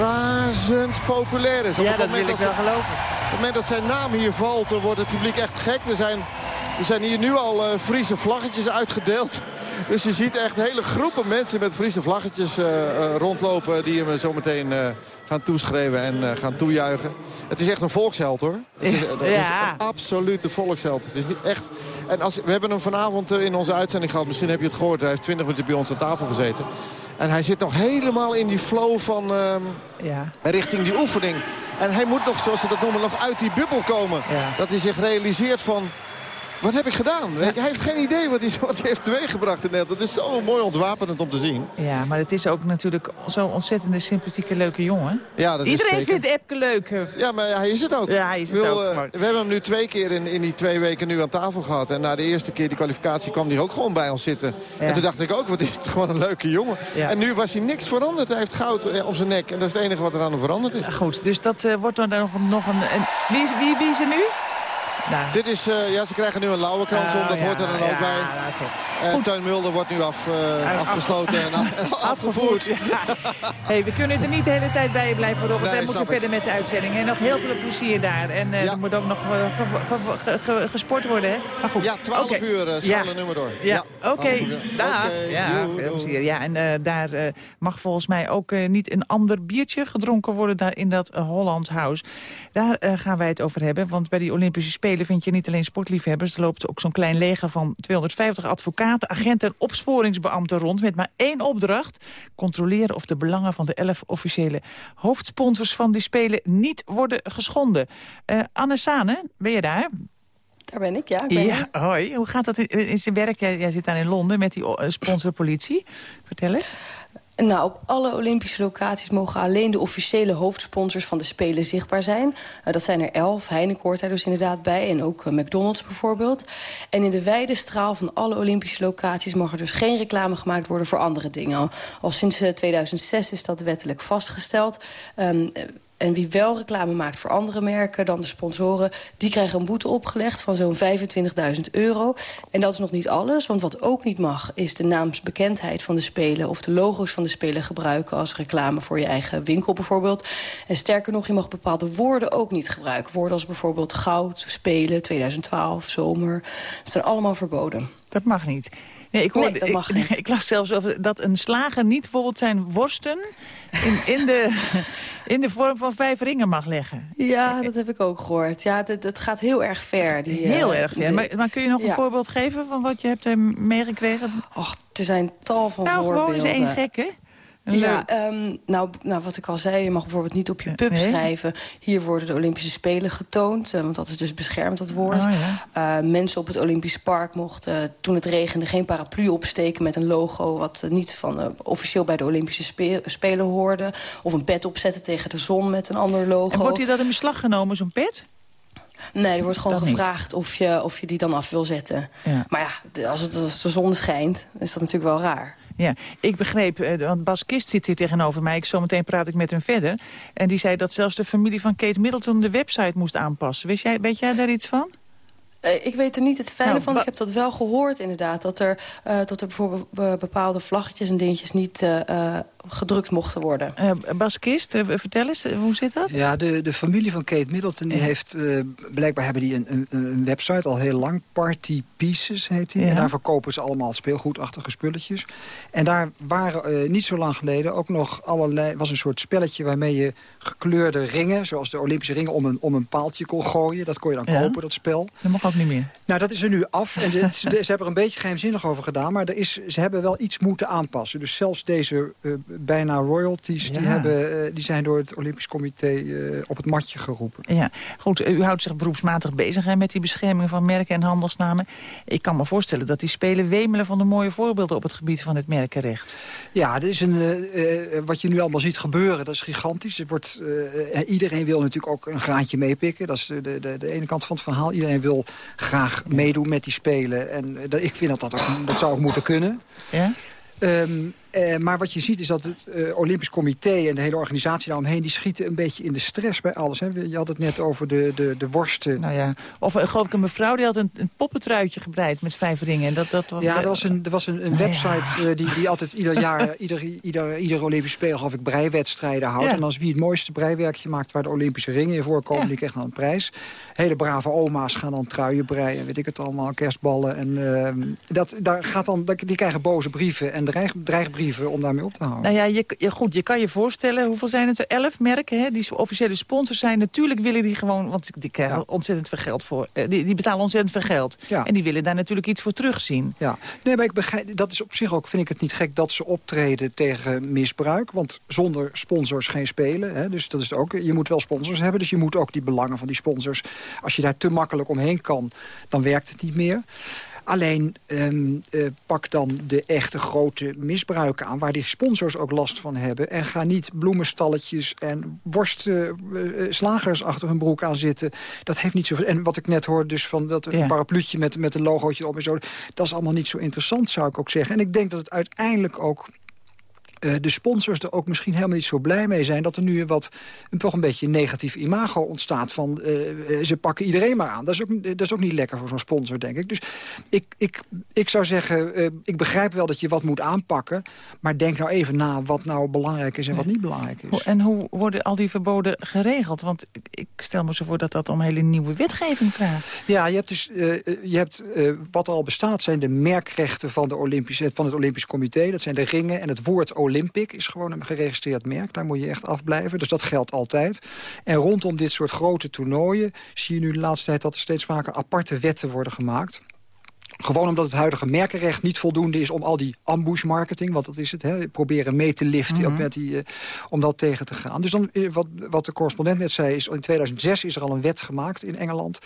L: razend populair is.
E: Op ja, dat wil ik wel geloven.
L: Op het moment dat zijn naam hier valt, wordt het publiek echt gek. Er zijn, er zijn hier nu al uh, Friese vlaggetjes uitgedeeld. Dus je ziet echt hele groepen mensen met Friese vlaggetjes uh, uh, rondlopen... die hem zo meteen gaan toeschreven en gaan toejuichen. Het is echt een volksheld, hoor. Het is, het
E: ja.
L: is een absolute volksheld. Het is niet echt... En als, we hebben hem vanavond in onze uitzending gehad. Misschien heb je het gehoord. Hij heeft 20 minuten bij ons aan tafel gezeten. En hij zit nog helemaal in die flow van uh,
E: ja.
L: richting die oefening. En hij moet nog, zoals ze dat noemen, nog uit die bubbel komen.
E: Ja.
L: Dat hij zich realiseert van... Wat heb ik gedaan? Hij heeft geen idee wat hij, wat hij heeft teweeggebracht in Nederland. Dat is zo mooi ontwapenend om te zien.
E: Ja, maar het is ook natuurlijk zo'n ontzettende sympathieke leuke jongen.
L: Ja, dat
E: Iedereen
L: is zeker.
E: vindt Epke leuk.
L: Ja, maar hij is het ook.
E: Ja, hij is het
L: wil,
E: ook. Maar...
L: we hebben hem nu twee keer in, in die twee weken nu aan tafel gehad. En na de eerste keer die kwalificatie kwam hij ook gewoon bij ons zitten.
E: Ja.
L: En toen dacht ik ook, wat is het gewoon een leuke jongen.
E: Ja.
L: En nu was hij niks veranderd. Hij heeft goud eh, om zijn nek. En dat is het enige wat er aan hem veranderd is.
E: Goed, dus dat uh, wordt dan nog, nog een... een... Wie, wie, wie is er nu?
L: Nou. Dit is, uh, ja, ze krijgen nu een lauwe krans om, dat
E: ja,
L: hoort er dan
E: ja,
L: ook bij. Uh, Teun Mulder wordt nu af, uh, afgesloten en, af, en afgevoerd.
E: Ja. hey, we kunnen er niet de hele tijd bij blijven, Robert.
L: Nee,
E: Wij moeten verder met de uitzending. En nog heel veel plezier daar. En ja. er moet ook nog ge, ge, ge, gesport worden, hè? Maar goed.
L: Ja, 12
E: okay.
L: uur, uh, ja. nummer door.
E: Ja, oké. Okay. Dag. Okay. Ja, veel plezier. Ja, en uh, daar uh, mag volgens mij ook uh, niet een ander biertje gedronken worden daar in dat Holland House. Daar gaan wij het over hebben, want bij die Olympische Spelen vind je niet alleen sportliefhebbers. Er loopt ook zo'n klein leger van 250 advocaten, agenten en opsporingsbeambten rond... met maar één opdracht. Controleren of de belangen van de elf officiële hoofdsponsors van die Spelen... niet worden geschonden. Uh, Anne Sane, ben je daar?
M: Daar ben ik, ja. Ik ben
E: ja, hoi. Hoe gaat dat in, in zijn werk? Jij, jij zit daar in Londen met die uh, sponsorpolitie. Vertel eens.
M: Nou, op alle Olympische locaties mogen alleen de officiële hoofdsponsors van de Spelen zichtbaar zijn. Uh, dat zijn er elf. Heineken hoort daar dus inderdaad bij. En ook uh, McDonald's bijvoorbeeld. En in de wijde straal van alle Olympische locaties mag er dus geen reclame gemaakt worden voor andere dingen. Al sinds uh, 2006 is dat wettelijk vastgesteld. Um, en wie wel reclame maakt voor andere merken dan de sponsoren... die krijgen een boete opgelegd van zo'n 25.000 euro. En dat is nog niet alles, want wat ook niet mag... is de naamsbekendheid van de Spelen of de logo's van de Spelen gebruiken... als reclame voor je eigen winkel bijvoorbeeld. En sterker nog, je mag bepaalde woorden ook niet gebruiken. Woorden als bijvoorbeeld goud, Spelen, 2012, zomer. Dat zijn allemaal verboden.
E: Dat mag niet. Nee, ik, hoorde,
M: nee, dat mag
E: ik,
M: niet.
E: ik las zelfs over dat een slager niet bijvoorbeeld zijn worsten in, in, de, in de vorm van vijf ringen mag leggen.
M: Ja, dat heb ik ook gehoord. Ja, dat, dat gaat heel erg ver. Die,
E: heel
M: uh,
E: erg ver.
M: De,
E: maar, maar, kun je nog een voorbeeld geven van wat je hebt uh, meegekregen?
M: Och, er zijn tal van
E: nou,
M: voorbeelden.
E: Nou, gewoon eens één gek, hè?
M: Ja, um, nou, nou, wat ik al zei, je mag bijvoorbeeld niet op je pub nee. schrijven... hier worden de Olympische Spelen getoond, uh, want dat is dus beschermd, dat woord.
E: Oh,
M: ja. uh, mensen op het Olympisch Park mochten, uh, toen het regende... geen paraplu opsteken met een logo wat niet van, officieel bij de Olympische spe Spelen hoorde. Of een pet opzetten tegen de zon met een ander logo.
E: En wordt die dat in beslag genomen, zo'n pet?
M: Nee, er wordt gewoon
E: dat
M: gevraagd of je, of je die dan af wil zetten.
E: Ja.
M: Maar ja, als, het, als de zon schijnt, is dat natuurlijk wel raar.
E: Ja, ik begreep, want Bas Kist zit hier tegenover mij. Ik, zometeen praat ik met hem verder. En die zei dat zelfs de familie van Kate Middleton de website moest aanpassen. Weet jij, weet jij daar iets van?
M: Uh, ik weet er niet het fijne nou, van. Ik heb dat wel gehoord inderdaad. Dat er, uh, dat er bijvoorbeeld bepaalde vlaggetjes en dingetjes niet uh, gedrukt mochten worden.
E: Uh, Bas Kist, uh, vertel eens, hoe zit dat?
N: Ja, de, de familie van Kate Middleton die heeft... blijkbaar hebben die een, een, een, website al heel lang. Party Pieces heet die. En daar verkopen ze allemaal speelgoedachtige spulletjes. En daar waren niet zo lang geleden ook nog allerlei... was een soort spelletje waarmee je gekleurde ringen... zoals de Olympische ringen om een, om een paaltje kon gooien. Dat kon je dan kopen, dat spel.
E: Dat mag ook niet meer.
N: Nou, dat is er nu af. En ze, ze, hebben er een beetje geheimzinnig over gedaan. Maar er is, ze hebben wel iets moeten aanpassen. Dus zelfs deze uh, bijna royalties... Die, hebben, uh, die zijn door het Olympisch Comité uh, op het matje geroepen.
E: Ja, goed. U houdt zich beroepsmatig bezig hè, met die bescherming van merken en handelsnamen. Ik kan me voorstellen dat die spelen wemelen van de mooie voorbeelden... op het gebied van het merkenrecht.
N: Ja, dat is een, wat je nu allemaal ziet gebeuren, dat is gigantisch. Er wordt, iedereen wil natuurlijk ook een graantje meepikken. Dat is de, de, de ene kant van het verhaal. Iedereen wil graag meedoen met die spelen. En dat, ik vind dat dat, ook, dat zou ook moeten kunnen.
E: Ja?
N: Um, uh, maar wat je ziet is dat het uh, Olympisch Comité en de hele organisatie daaromheen... die schieten een beetje in de stress bij alles. Hè. Je had het net over de, de, de worsten.
E: Nou ja. Of uh, geloof ik een mevrouw die had een, een poppentruitje gebreid met vijf ringen. En dat, dat was,
N: ja, er was een, er was een, een nou website ja. die, die altijd ieder jaar... ieder, ieder, ieder Olympisch Speel geloof ik breiwedstrijden houdt. Ja. En als wie het mooiste breiwerkje maakt waar de Olympische ringen in voorkomen... Die krijgt dan een prijs. Hele brave oma's gaan dan truien breien, weet ik het allemaal, kerstballen. En ehm, dat, daar gaat dan, die krijgen boze brieven en dreig, dreigbrieven om daarmee op te houden.
E: Nou ja, je, je, goed, je kan je voorstellen, hoeveel zijn het er? Elf merken hè, die officiële sponsors zijn. Natuurlijk willen die gewoon, want die krijgen ja. ontzettend veel geld voor. Die, die betalen ontzettend veel geld. Ja. En die willen daar natuurlijk iets voor terugzien.
N: Ja, nee, maar ik begrijp, dat is op zich ook, vind ik het niet gek dat ze optreden tegen misbruik. Want zonder sponsors geen spelen. Hè, dus dat is ook, je moet wel sponsors hebben. Dus je moet ook die belangen van die sponsors als je daar te makkelijk omheen kan, dan werkt het niet meer. Alleen um, uh, pak dan de echte grote misbruiken aan... waar die sponsors ook last van hebben. En ga niet bloemenstalletjes en worstslagers uh, achter hun broek aan zitten. Dat heeft niet zoveel... En wat ik net hoorde, dus van dat ja. parapluutje met, met een logootje op en zo... dat is allemaal niet zo interessant, zou ik ook zeggen. En ik denk dat het uiteindelijk ook uh, de sponsors er ook misschien helemaal niet zo blij mee zijn... dat er nu wat, een, toch een beetje een negatief imago ontstaat van... Uh, ze pakken iedereen maar aan. Dat is ook, dat is ook niet lekker voor zo'n sponsor, denk ik. Dus ik, ik, ik zou zeggen, uh, ik begrijp wel dat je wat moet aanpakken... maar denk nou even na wat nou belangrijk is en wat niet belangrijk is.
E: En hoe worden al die verboden geregeld? Want ik, stel me zo voor dat dat om hele nieuwe wetgeving vraagt.
N: Ja, je hebt dus, je hebt, wat er al bestaat zijn de merkrechten van, de Olympische, van het Olympisch Comité. Dat zijn de ringen en het woord Olympic is gewoon een geregistreerd merk. Daar moet je echt afblijven. Dus dat geldt altijd. En rondom dit soort grote toernooien zie je nu de laatste tijd... dat er steeds vaker aparte wetten worden gemaakt. Gewoon omdat het huidige merkenrecht niet voldoende is om al die ambush marketing, wat dat is het, hè, proberen mee te liften mm -hmm. met die, uh, om dat tegen te gaan. Dus dan, uh, wat, wat de correspondent net zei, is in 2006 is er al een wet gemaakt in Engeland,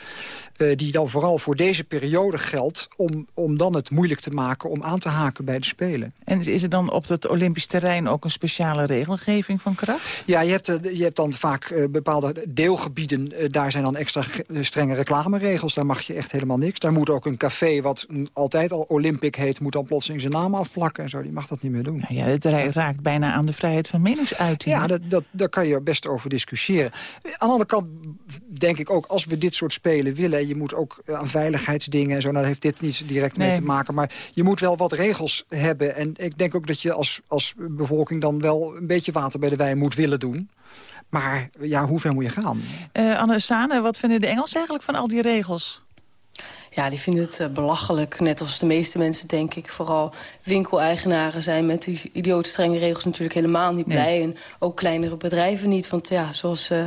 N: uh, die dan vooral voor deze periode geldt, om, om dan het moeilijk te maken om aan te haken bij de Spelen.
E: En is er dan op het Olympisch terrein ook een speciale regelgeving van kracht?
N: Ja, je hebt, je hebt dan vaak bepaalde deelgebieden, daar zijn dan extra strenge reclameregels, daar mag je echt helemaal niks. Daar moet ook een café wat altijd al Olympic heet... moet dan plotseling zijn naam afplakken en zo. Die mag dat niet meer doen.
E: Nou ja, het raakt bijna aan de vrijheid van meningsuiting.
N: Ja, dat, dat, daar kan je best over discussiëren. Aan de andere kant denk ik ook, als we dit soort spelen willen... je moet ook aan veiligheidsdingen en zo... nou heeft dit niet direct nee. mee te maken... maar je moet wel wat regels hebben. En ik denk ook dat je als, als bevolking dan wel... een beetje water bij de wijn moet willen doen. Maar ja, hoe ver moet je gaan?
E: Uh, Anne Sane, wat vinden de Engelsen eigenlijk van al die regels?
M: Ja, die vinden het uh, belachelijk. Net als de meeste mensen, denk ik. Vooral winkeleigenaren zijn met die idioot strenge regels natuurlijk helemaal niet blij. Nee. En ook kleinere bedrijven niet. Want ja, zoals uh,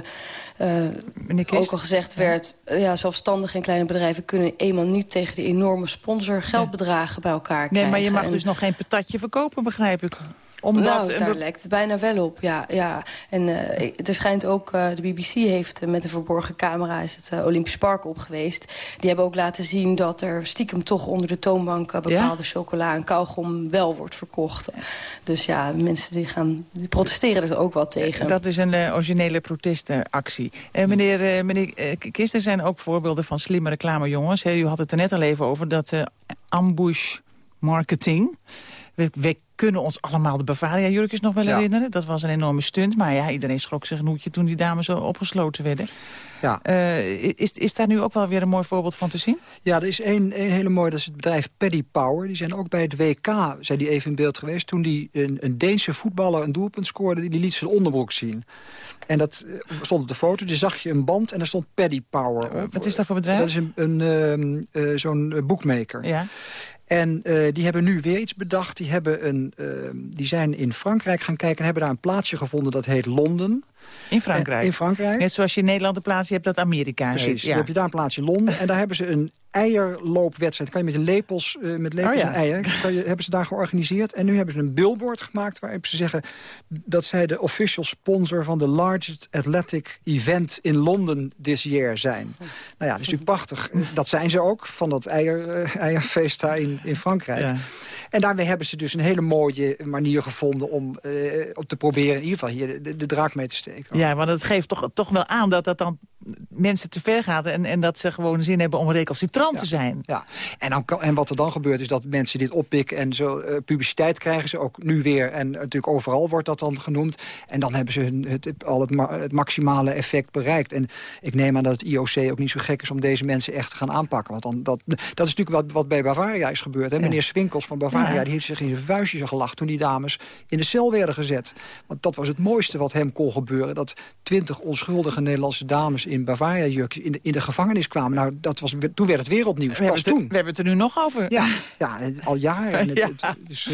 M: uh, ook al gezegd werd... Ja, zelfstandige en kleine bedrijven kunnen eenmaal niet tegen die enorme sponsor geldbedragen nee. bij elkaar krijgen.
E: Nee, maar je mag en... dus nog geen patatje verkopen, begrijp ik.
M: Omdat nou, daar lijkt het bijna wel op, ja. ja. En uh, er schijnt ook, uh, de BBC heeft uh, met een verborgen camera... is het Olympisch Park op geweest. Die hebben ook laten zien dat er stiekem toch onder de toonbank... bepaalde ja? chocola en kauwgom wel wordt verkocht. Dus ja, mensen die gaan die protesteren er ook wel tegen.
E: Dat is een originele protestactie. meneer meneer Kist, er zijn ook voorbeelden van slimme reclamejongens. U had het er net al even over, dat ambush marketing... We, we kunnen ons allemaal de Bavaria-jurkjes nog wel
N: Ja.
E: herinneren. Dat was een enorme stunt. Maar ja, iedereen schrok zich een hoedje toen die dames zo opgesloten werden.
N: Ja.
E: Eh, is, is daar nu ook wel weer een mooi voorbeeld van te zien?
N: Ja, er is één, hele mooie, dat is het bedrijf Paddy Power. Die zijn ook bij het WK zijn die even in beeld geweest... toen die een, een Deense voetballer een doelpunt scoorde... die, liet zijn onderbroek zien. En dat eh, stond op de foto, dus zag je een band en daar stond Paddy Power op.
E: Wat is dat voor bedrijf?
N: Dat is een, een, ehm, eh, zo'n eh, boekmaker.
E: Ja.
N: En eh, die hebben nu weer iets bedacht. Die, hebben een, ehm, die zijn in Frankrijk gaan kijken en hebben daar een plaatsje gevonden... dat heet Londen.
E: In Frankrijk?
N: In Frankrijk.
E: Net zoals je in Nederland een plaatsje hebt dat Amerika
N: Precies, dan
E: Ja.
N: heb je daar een plaatsje Londen. En daar hebben ze een eierloopwedstrijd. Kan je met de lepels, eh, met lepels
E: Oh ja.
N: en eieren, kan je, hebben ze daar georganiseerd. En nu hebben ze een billboard gemaakt waarop ze zeggen... dat zij de official sponsor van de largest athletic event in Londen this year zijn. Nou ja, dat is natuurlijk prachtig. Dat zijn ze ook, van dat eier, eh, eierfeest daar in, in Frankrijk.
E: Ja.
N: En daarmee hebben ze dus een hele mooie manier gevonden... om, eh, om te proberen in ieder geval hier de, de draak mee te steken.
E: Ja, want het geeft toch, toch wel aan dat dat dan mensen te ver gaat... en, en dat ze gewoon zin hebben om recalcitrant te zijn.
N: Ja, en, dan, kan- en wat er dan gebeurt is dat mensen dit oppikken... en zo eh, publiciteit krijgen ze ook nu weer. En natuurlijk overal wordt dat dan genoemd. En dan hebben ze hun, het, al het, ma- het maximale effect bereikt. En ik neem aan dat het IOC ook niet zo gek is... om deze mensen echt te gaan aanpakken. Want dan, dat, dat is natuurlijk wat, wat bij Bavaria is gebeurd. Hè? Meneer Swinkels van Bavaria
E: Ja.
N: die heeft zich in zijn vuistjes gelachen... toen die dames in de cel werden gezet. Want dat was het mooiste wat hem kon gebeuren. Dat twintig onschuldige Nederlandse dames in Bavaria-jurkjes... In de, in de gevangenis kwamen. Nou, dat was, toen werd het wereldnieuws.
E: We hebben, het, er-
N: toen.
E: we hebben het er nu nog over.
N: Ja, ja het- al jaren. En het,
E: Ja.
N: het- dus,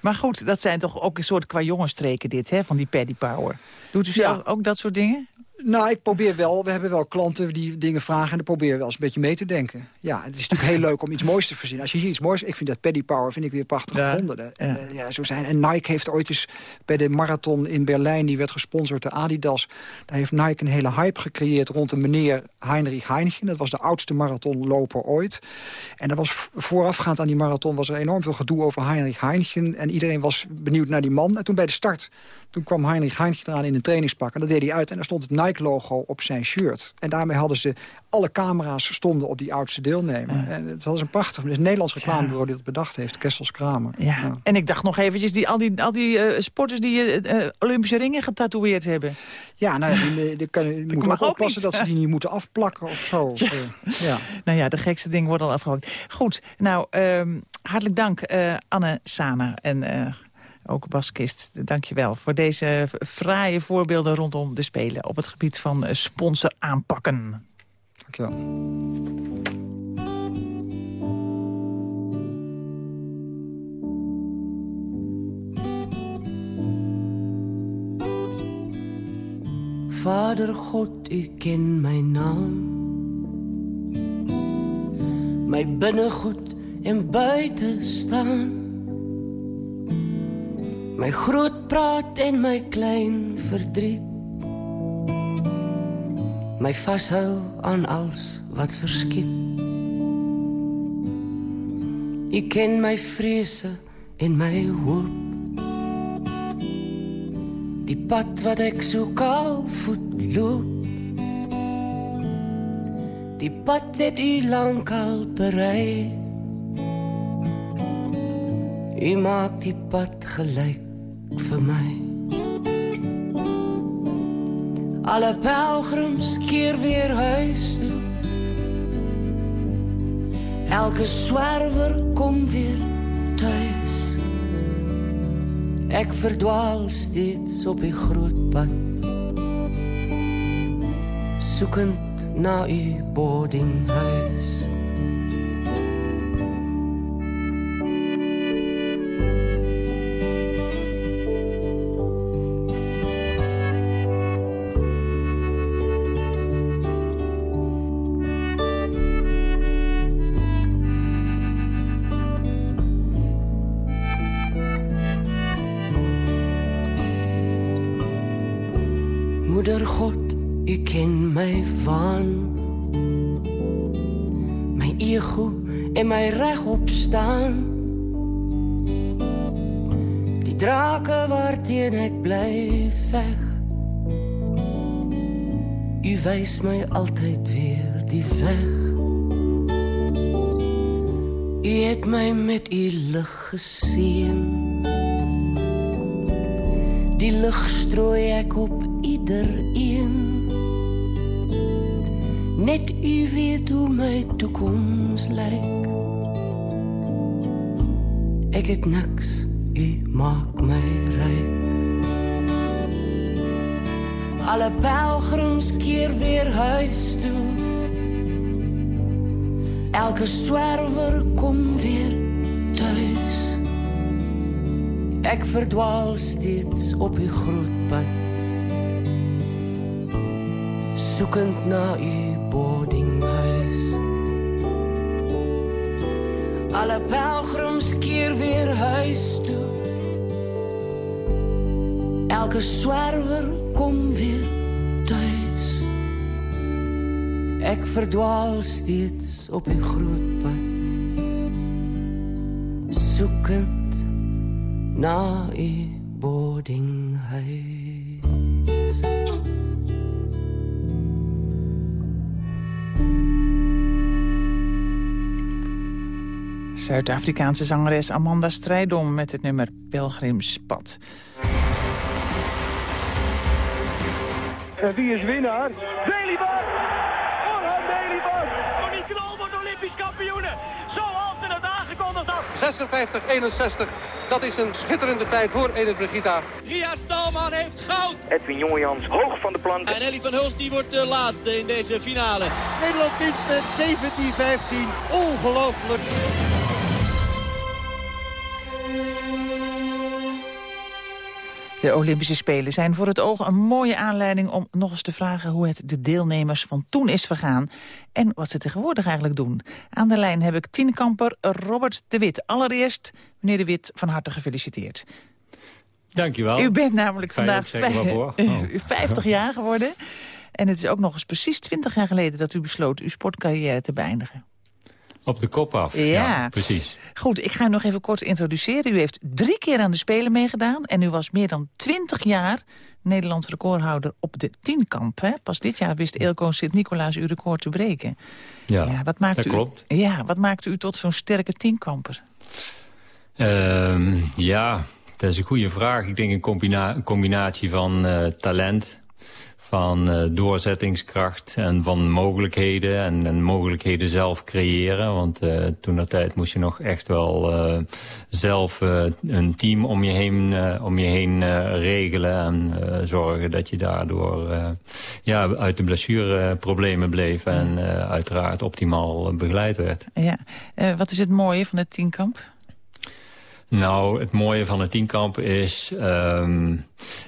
E: Maar goed, dat zijn toch ook een soort qua jongenstreken dit, hè, van die paddy power. Doet u zelf ook dat soort dingen?
N: Nou, ik probeer wel. We hebben wel klanten die dingen vragen... en dan probeer wel eens een beetje mee te denken. Ja, het is natuurlijk heel leuk om iets moois te verzinnen. Als je hier iets moois... Ik vind dat Paddy Power vind ik weer prachtig
E: Ja.
N: gevonden. Dat- eh, ja, zo zijn. En Nike heeft ooit eens bij de marathon in Berlijn... die werd gesponsord door Adidas... daar heeft Nike een hele hype gecreëerd rond een meneer Heinrich Heinchen. Dat was de oudste marathonloper ooit. En dat was voorafgaand aan die marathon... was er enorm veel gedoe over Heinrich Heinchen. En iedereen was benieuwd naar die man. En toen bij de start... Toen kwam Heinrich Heinchen eraan in een trainingspak. En dat deed hij uit. En daar stond het Nike-logo op zijn shirt. En daarmee hadden ze... Alle camera's stonden op die oudste deelnemer. En het was een prachtig... Het Nederlands reclamebureau die dat bedacht heeft. Kessels Kramer.
E: Ja. En ik dacht nog eventjes, die, al die, al die eh, sporters die eh, Olympische ringen getatoeëerd hebben.
N: Ja, nou, die, die, kan, die moeten ook oppassen
E: niet.
N: dat ze die niet moeten afplakken of zo.
E: Ja.
N: Ja.
E: Nou ja, de gekste dingen worden al afgehakt. Goed, nou, ehm, hartelijk dank Anne Sana en ook Bas Kist. Dank je wel voor deze fraaie voorbeelden rondom de Spelen... op het gebied van eh, sponsor aanpakken.
N: Dank je wel.
O: Vader God, u ken my naam. My binnegoed en buite staan. My groot praat en my klein verdriet. My vashou aan alles wat verskiet. U ken my vrese en my hoop. Die pad wat ek so kaal voet loop Die pad het u lank al berei U maak die pad gelyk vir my Alle pelgrims keer weer huis toe. Elke swerwer kom weer thuis. Ek verdwaal steeds op die groot pad Soekend na u boardinghuis Wys my altyd weer die weg U het my met u lig geseën Die lucht strooi ek op iedereen. Net u weet hoe my toekoms lyk. Ek het niks, u maak my ryk. Alle pelgrims keer weer huis toe. Elke swerwer kom weer thuis. Ek verdwaal steeds op u grootpad. Soekend na u boardinghuis. Alle pelgrims keer weer huis toe. Elke swerwer kom weer thuis. Ek verdwaal steeds op u grootpad. Soekend na u boardinghuis.
E: Zuid-Afrikaanse zangeres Amanda Strijdom met het nummer Pelgrimspad.
P: En wie is winnaar? Delibas! Orhan Delibas! Tony Knol wordt Olympisch kampioene. Zoals ze het aangekondigd had.
Q: 56-61. Dat is een schitterende tijd voor Edith Brigita.
P: Ria Stalman heeft goud.
R: Edwin Jongejans hoog van de plank.
P: En Ellie van Hulst die wordt uh, laatste in deze finale.
S: Nederland wint met 17-15. Ongelooflijk.
E: De Olympische Spelen zijn voor het oog een mooie aanleiding om nog eens te vragen hoe het de deelnemers van toen is vergaan en wat ze tegenwoordig eigenlijk doen. Aan de lijn heb ik tienkamper Robert de Wit. Allereerst, meneer de Wit, van harte gefeliciteerd.
T: Dankjewel.
E: U bent namelijk vandaag
T: oh.
E: 50 jaar geworden. En het is ook nog eens precies 20 jaar geleden dat u besloot uw sportcarrière te beëindigen.
T: Op de kop af, ja. ja. precies.
E: Goed, ik ga u nog even kort introduceren. U heeft drie keer aan de Spelen meegedaan... en u was meer dan 20 jaar Nederlands recordhouder op de tienkamp. Hè? Pas dit jaar wist Eelco Sint-Nicolaas uw record te breken.
T: Ja, ja wat maakt
E: dat
T: u, klopt.
E: Ja, wat maakte u tot zo'n sterke tienkamper?
T: Uh, ja, dat is een goede vraag. Ik denk een, combina een combinatie van uh, talent van uh, doorzettingskracht en van mogelijkheden en, en mogelijkheden zelf creëren. Want uh, toen dat tijd moest je nog echt wel uh, zelf een team om je heen, om je heen regelen en zorgen dat je daardoor ja, uit de blessureproblemen bleef en uiteraard optimaal begeleid werd.
E: Ja. wat is het mooie van het tienkamp?
T: Nou, het mooie van het tienkamp is um,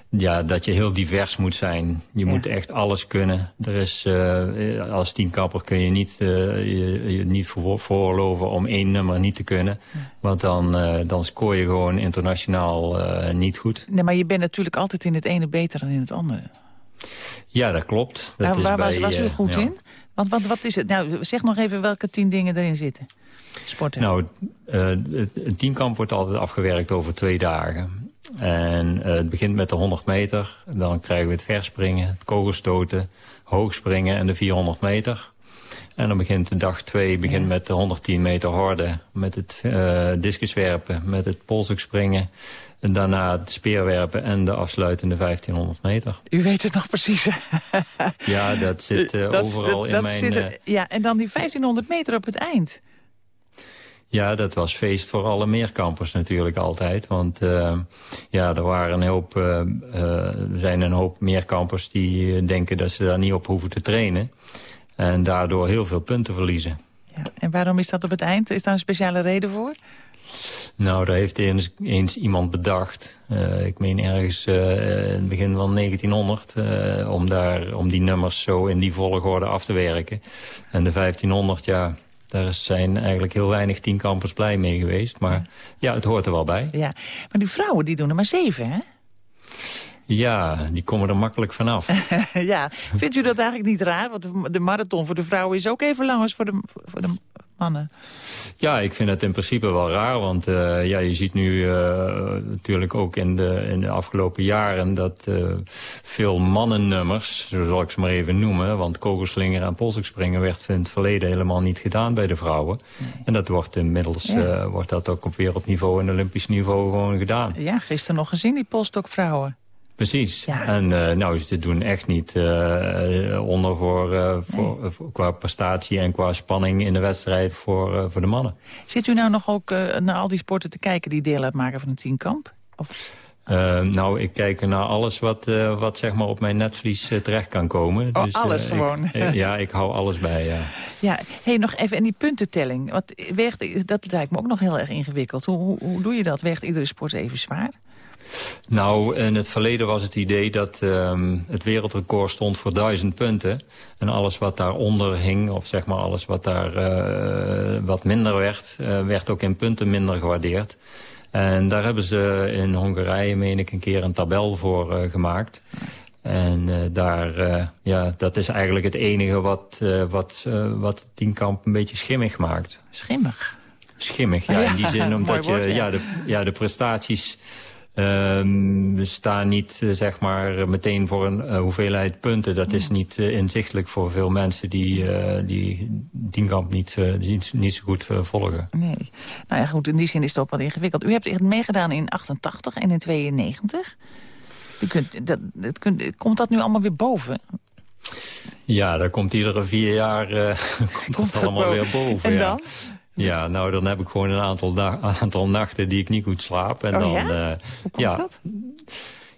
T: ja, dat je heel divers moet zijn. Je ja. moet echt alles kunnen. Er is, uh, als tienkamper kun je niet, uh, je, je niet voor, voorloven om één nummer niet te kunnen. Ja. Want dan, uh, dan scoor je gewoon internationaal niet goed.
E: Nee, maar je bent natuurlijk altijd in het ene beter dan in het andere.
T: Ja, dat klopt. Dat
E: nou,
T: is
E: waar
T: bij,
E: was, was u goed in? Want wat, wat is het? Nou, zeg nog even welke tien dingen erin zitten. Sporten.
T: Nou, uh, het tienkamp wordt altijd afgewerkt over twee dagen. En uh, het begint met de 100 meter. Dan krijgen we het verspringen, het kogelstoten, hoogspringen en de 400 meter. En dan begint de dag 2 begint met de 110 meter horde. Met het uh, discuswerpen, met het polshoekspringen. En daarna het speerwerpen en de afsluitende 1500 meter.
E: U weet het nog precies.
T: ja, dat zit uh, dat, overal dat, in
E: dat
T: mijn...
E: Zit er, ja, en dan die 1500 meter op het eind.
T: Ja, dat was feest voor alle meerkampers natuurlijk altijd. Want uh, ja, er waren een hoop, uh, zijn een hoop meerkampers die denken dat ze daar niet op hoeven te trainen. En daardoor heel veel punten verliezen.
E: Ja, en waarom is dat op het eind? Is daar een speciale reden voor?
T: Nou, daar heeft eens, eens iemand bedacht. Uh, ik meen ergens in het begin van 1900... Uh, om, daar, om die nummers zo in die volgorde af te werken. En de 1500, ja, daar zijn eigenlijk heel weinig tienkampers blij mee geweest. Maar ja. het hoort er wel bij.
E: Ja, maar die vrouwen die doen er maar zeven, hè?
T: Ja, die komen er makkelijk vanaf.
E: ja, vindt u dat eigenlijk niet raar? Want de marathon voor de vrouwen is ook even lang als voor de, voor de mannen.
T: Ja, ik vind het in principe wel raar. Want uh, ja, je ziet nu uh, natuurlijk ook in de, in de afgelopen jaren... dat uh, veel mannennummers, zo zal ik ze maar even noemen... want kogelslinger en polshoekspringen werd in het verleden helemaal niet gedaan bij de vrouwen. Nee. En dat wordt inmiddels ja. wordt dat ook op wereldniveau en olympisch niveau gewoon gedaan.
E: Ja, gisteren nog gezien, die polstokvrouwen.
T: Precies. En uh, nou, ze doen echt niet uh, onder voor, uh, voor, nee. voor, qua prestatie en qua spanning in de wedstrijd voor, voor de mannen.
E: Zit u nou nog ook naar al die sporten te kijken die deel uitmaken van een tienkamp? Of...
T: Uh, nou, ik kijk naar alles wat, uh, wat zeg maar op mijn netvlies uh, terecht kan komen.
E: Oh, dus, alles gewoon?
T: Ik, ja, ik hou alles bij, ja.
E: Ja, hey, nog even, en die puntentelling. Wat weegt, dat lijkt me ook nog heel erg ingewikkeld. Hoe, hoe, hoe doe je dat? Weegt iedere sport even zwaar?
T: Nou, in het verleden was het idee dat um, het wereldrecord stond voor duizend punten. En alles wat daaronder hing, of zeg maar alles wat daar uh, wat minder werd... Uh, werd ook in punten minder gewaardeerd. En daar hebben ze in Hongarije, meen ik, een keer een tabel voor uh, gemaakt. En uh, daar, uh, ja, dat is eigenlijk het enige wat, wat, wat Tienkamp een beetje schimmig maakt.
E: Schimmig?
T: Schimmig, ja, in die zin omdat je ja, de, ja, de prestaties Um, we staan niet uh, zeg maar meteen voor een uh, hoeveelheid punten. Dat is niet uh, inzichtelijk voor veel mensen die die Dienkamp niet, niet, niet zo goed volgen.
E: Nee. Nou ja, goed, in die zin is het ook wat ingewikkeld. U hebt echt meegedaan in 88 en in 92. U kunt, dat, dat kunt, komt dat nu allemaal weer boven?
T: Ja, daar komt iedere vier jaar komt, komt dat allemaal boven. weer boven.
E: En
T: ja.
E: dan?
T: Ja, nou dan heb ik gewoon een aantal, aantal nachten die ik niet goed slaap. En
E: oh,
T: dan,
E: ja? Hoe komt
T: ja,
E: dat?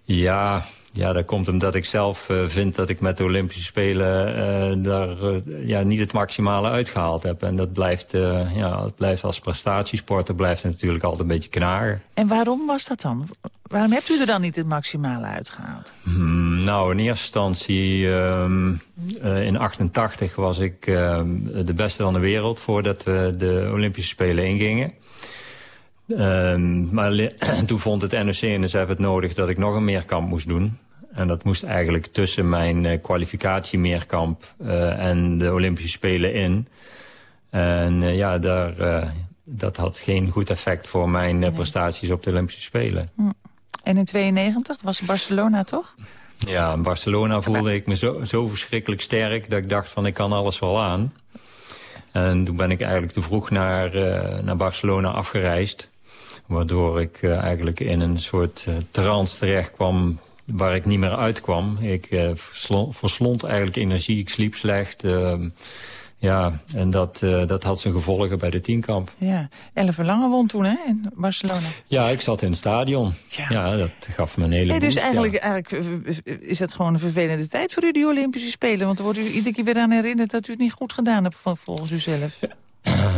T: Ja, ja, dat komt omdat ik zelf uh, vind dat ik met de Olympische Spelen uh, daar uh, ja, niet het maximale uitgehaald heb. En dat blijft, ja, dat blijft als prestatiesport, dat blijft natuurlijk altijd een beetje knagen.
E: En waarom was dat dan? Waarom hebt u er dan niet het maximale uitgehaald?
T: Hmm, nou, in eerste instantie, um, in 88 was ik de beste van de wereld voordat we de Olympische Spelen ingingen. Um, maar toen vond het NOC-NSF het nodig dat ik nog een meerkamp moest doen. En dat moest eigenlijk tussen mijn uh, kwalificatiemeerkamp uh, en de Olympische Spelen in. En uh, ja, daar, dat had geen goed effect voor mijn nee. prestaties op de Olympische Spelen.
E: Hm. En in 92 was Barcelona toch?
T: Ja, in Barcelona voelde ik me zo, zo verschrikkelijk sterk dat ik dacht van ik kan alles wel aan. En toen ben ik eigenlijk te vroeg naar, naar Barcelona afgereisd. Waardoor ik uh, eigenlijk in een soort uh, trance terecht kwam waar ik niet meer uitkwam. Ik uh, verslond, verslond eigenlijk energie, ik sliep slecht. ja, en dat, dat had zijn gevolgen bij de tienkamp.
E: Ja, Elle Verlangen won toen hè, in Barcelona.
T: Ja, ik zat in het stadion. Ja, ja dat gaf me een hele
E: nee, Dus eigenlijk,
T: ja.
E: eigenlijk is het gewoon een vervelende tijd voor u, die Olympische Spelen. Want er wordt u iedere keer weer aan herinnerd dat u het niet goed gedaan hebt volgens u zelf.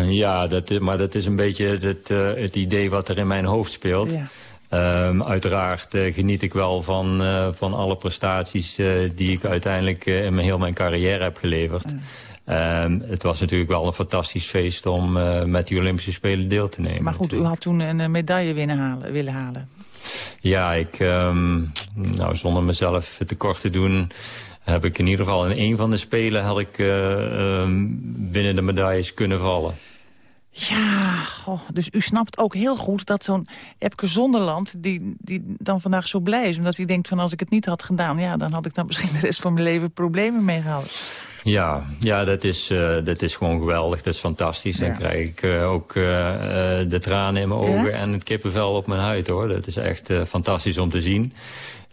E: Ja.
T: Dat, maar dat is een beetje het, het idee wat er in mijn hoofd speelt. Ja. Um, uiteraard uh, geniet ik wel van, uh, van alle prestaties die ik uiteindelijk in mijn, heel mijn carrière heb geleverd. Ja. Um, het was natuurlijk wel een fantastisch feest om met die Olympische Spelen deel te nemen.
E: Maar goed, natuurlijk. u had toen een medaille willen halen. Willen halen.
T: Ja, ik, um, nou, zonder mezelf tekort te doen heb ik in ieder geval in een van de spelen had ik binnen de medailles kunnen vallen.
E: Ja, goh, dus u snapt ook heel goed dat zo'n Epke Zonderland... Die, die dan vandaag zo blij is, omdat hij denkt van als ik het niet had gedaan... ja, dan had ik daar misschien de rest van mijn leven problemen mee gehad.
T: Ja, ja dat, is, uh, dat is gewoon geweldig, dat is fantastisch. Ja. Dan krijg ik uh, ook uh, de tranen in mijn ogen ja? en het kippenvel op mijn huid. hoor. Dat is echt fantastisch om te zien.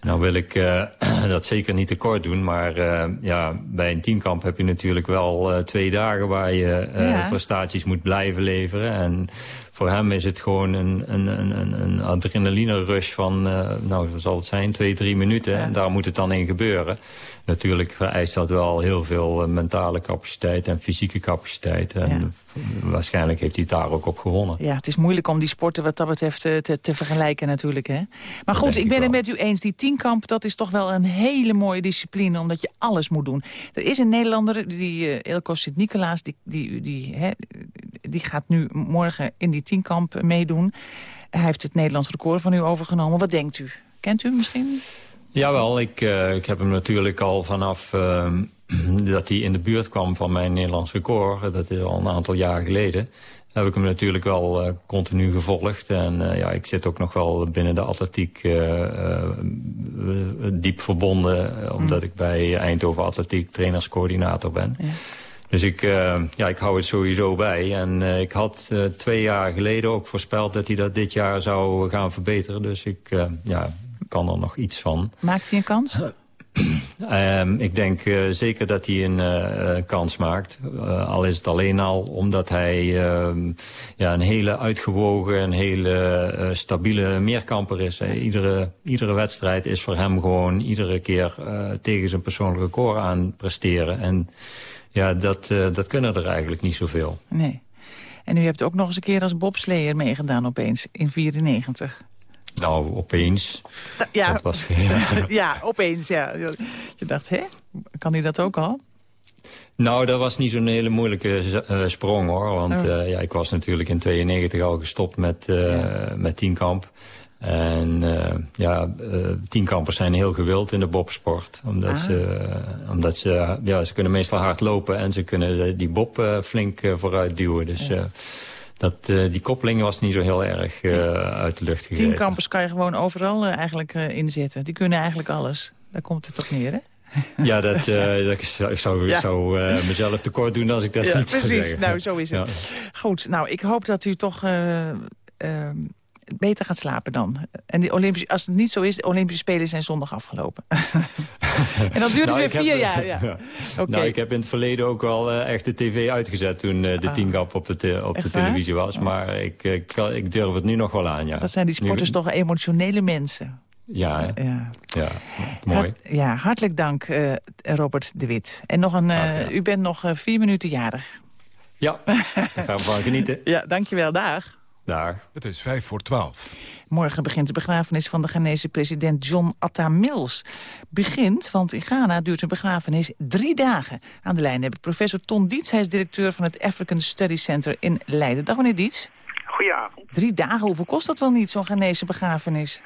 T: Nou wil ik uh, dat zeker niet tekort doen, maar uh, ja, bij een teamkamp heb je natuurlijk wel uh, twee dagen waar je ja. prestaties moet blijven leveren. En voor hem is het gewoon een, een, een, een adrenaline rush van, nou wat zal het zijn, twee, drie minuten. Ja. En daar moet het dan in gebeuren. Natuurlijk vereist dat wel heel veel mentale capaciteit en fysieke capaciteit. En ja. waarschijnlijk heeft hij het daar ook op gewonnen.
E: Ja, het is moeilijk om die sporten wat dat betreft te, te, te vergelijken natuurlijk. Hè? Maar goed, ik ben het met u eens. Die tienkamp, dat is toch wel een hele mooie discipline... omdat je alles moet doen. Er is een Nederlander, die uh, Elko Sint-Nicolaas... Die, die, die, hè, die gaat nu morgen in die tienkamp meedoen. Hij heeft het Nederlands record van u overgenomen. Wat denkt u? Kent u hem misschien?
T: Jawel, ik, uh, ik heb hem natuurlijk al vanaf uh, dat hij in de buurt kwam van mijn Nederlands record. Dat is al een aantal jaar geleden. Heb ik hem natuurlijk wel uh, continu gevolgd. En uh, ja, ik zit ook nog wel binnen de atletiek diep verbonden. Omdat mm. ik bij Eindhoven Atletiek trainerscoördinator ben. Ja. Dus ik, ja, ik hou het sowieso bij. En ik had twee jaar geleden ook voorspeld dat hij dat dit jaar zou gaan verbeteren. Dus ik, ja, kan er nog iets van.
E: Maakt hij een kans?
T: Um, ik denk uh, zeker dat hij een uh, kans maakt. Uh, al is het alleen al omdat hij ja, een hele uitgewogen... een hele stabiele meerkamper is. Iedere, iedere wedstrijd is voor hem gewoon iedere keer tegen zijn persoonlijke record aan presteren. En ja, dat, dat kunnen er eigenlijk niet zoveel.
E: Nee. En u hebt ook nog eens een keer als bobsleer meegedaan opeens in 94.
T: Nou, opeens.
E: Ja,
T: dat was,
E: ja. opeens, ja. Je dacht, hè? Kan hij dat ook al?
T: Nou, dat was niet zo'n hele moeilijke uh, sprong, hoor. Want oh. uh, ja, ik was natuurlijk in 92 al gestopt met, uh, ja. met tienkamp. En ja, tienkampers zijn heel gewild in de bobsport. Omdat, ah. ze, omdat ze, ja, ze kunnen meestal hard lopen en ze kunnen die bob flink vooruit duwen. Dus... Ja dat, uh, die koppeling was niet zo heel erg uh, uit de lucht gegrepen.
E: Teamcampers kan je gewoon overal uh, eigenlijk inzetten. Die kunnen eigenlijk alles. Daar komt het toch neer, hè?
T: Ja, dat, dat zou, zou, ja. zou mezelf tekort doen als ik dat
E: ja,
T: niet
E: precies.
T: zou zeggen.
E: nou, zo is het. Ja. Goed, nou, ik hoop dat u toch ehm, beter gaat slapen dan. En die Olympische, als het niet zo is, de Olympische Spelen zijn zondag afgelopen. en dan duurt het nou, weer vier heb, jaar. Ja. ja.
T: Okay. Nou, ik heb in het verleden ook wel uh, echt de tv uitgezet toen uh, de ah. op de, op de televisie was. Maar ik, ik, ik, durf het nu nog wel aan, ja.
E: Dat zijn die sporters nu... toch emotionele mensen.
T: Ja, ja. ja mooi.
E: Ja, hartelijk dank, uh, Robert de Wit. En nog een, u bent nog vier minuten jarig.
T: Ja, daar gaan we van genieten.
E: Ja, dankjewel. Dag.
T: Daar.
D: Het is vijf voor twaalf.
E: Morgen begint de begrafenis van de Ghanese president John Atta Mills. Begint, want in Ghana duurt een begrafenis drie dagen. Aan de lijn heb ik professor Ton Diets. Hij is directeur van het African Study Center in Leiden. Dag meneer Diets.
U: Goedenavond.
E: Drie dagen, hoeveel kost dat wel niet, zo'n Ghanese begrafenis?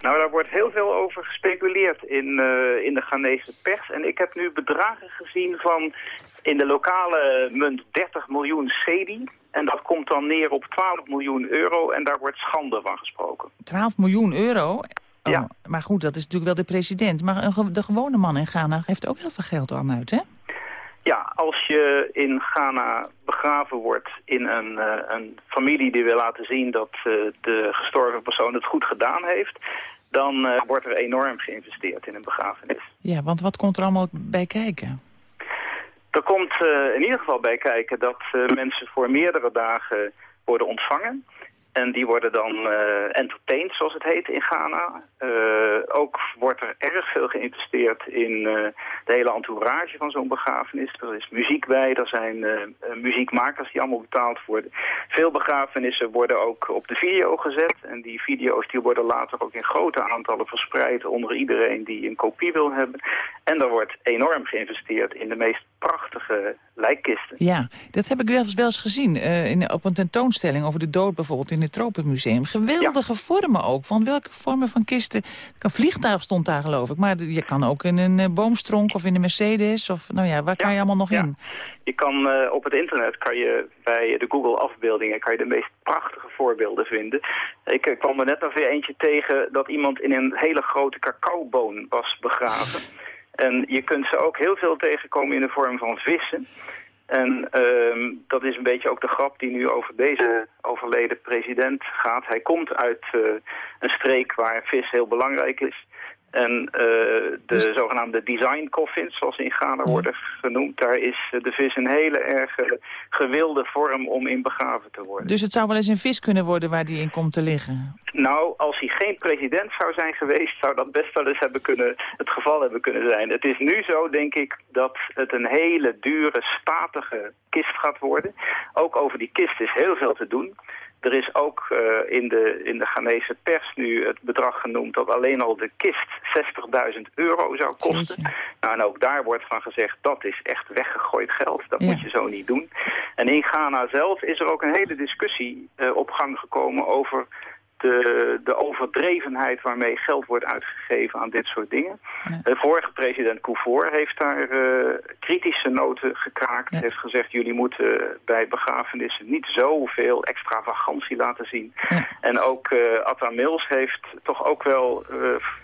U: Nou, daar wordt heel veel over gespeculeerd in, uh, in de Ghanese pers. En ik heb nu bedragen gezien van in de lokale munt 30 miljoen cedi. En dat komt dan neer op 12 miljoen euro en daar wordt schande van gesproken.
E: 12 miljoen euro? Oh,
U: ja.
E: Maar goed, dat is natuurlijk wel de president. Maar de gewone man in Ghana geeft ook heel veel geld aan uit, hè?
U: Ja, als je in Ghana begraven wordt in een, uh, een familie die wil laten zien dat uh, de gestorven persoon het goed gedaan heeft, dan uh, wordt er enorm geïnvesteerd in een begrafenis.
E: Ja, want wat komt er allemaal bij kijken?
U: Er komt uh, in ieder geval bij kijken dat uh, mensen voor meerdere dagen worden ontvangen. En die worden dan uh, entertained, zoals het heet in Ghana. ook wordt er erg veel geïnvesteerd in de hele entourage van zo'n begrafenis. Er is muziek bij, er zijn muziekmakers die allemaal betaald worden. Veel begrafenissen worden ook op de video gezet. En die video's die worden later ook in grote aantallen verspreid onder iedereen die een kopie wil hebben. En er wordt enorm geïnvesteerd in de meest prachtige lijkkisten.
E: Ja, dat heb ik wel eens, wel eens gezien uh, in, op een tentoonstelling over de dood bijvoorbeeld in het Tropenmuseum. Geweldige ja. vormen ook. Van welke vormen van kisten? Een vliegtuig stond daar geloof ik, maar je kan ook in een uh, boomstronk of in een Mercedes. Of, nou ja, waar kan je allemaal nog
U: ja.
E: in?
U: Je kan uh, op het internet, kan je bij de Google afbeeldingen, kan je de meest prachtige voorbeelden vinden. Ik kwam er net nog weer eentje tegen dat iemand in een hele grote cacaoboon was begraven. En je kunt ze ook heel veel tegenkomen in de vorm van vissen. En uh, dat is een beetje ook de grap die nu over deze overleden president gaat. Hij komt uit uh, een streek waar vis heel belangrijk is. En uh, de dus... zogenaamde design coffins, zoals ze in Ghana ja. worden genoemd... daar is de vis een hele erg gewilde vorm om in begraven te worden.
E: Dus het zou wel eens een vis kunnen worden waar die in komt te liggen?
U: Nou, als hij geen president zou zijn geweest... zou dat best wel eens hebben kunnen, het geval hebben kunnen zijn. Het is nu zo, denk ik, dat het een hele dure, statige kist gaat worden. Ook over die kist is heel veel te doen... Er is ook uh, in, de, in de Ghanese pers nu het bedrag genoemd dat alleen al de kist 60.000 euro zou kosten. Nou, en ook daar wordt van gezegd dat is echt weggegooid geld. Dat ja. moet je zo niet doen. En in Ghana zelf is er ook een hele discussie uh, op gang gekomen over de, de overdrevenheid waarmee geld wordt uitgegeven aan dit soort dingen. Ja. De vorige president Koufor heeft daar uh, kritische noten gekraakt. Ja. heeft gezegd, jullie moeten bij begrafenissen niet zoveel extravagantie laten zien. Ja. En ook uh, Atta Mills heeft toch ook wel uh,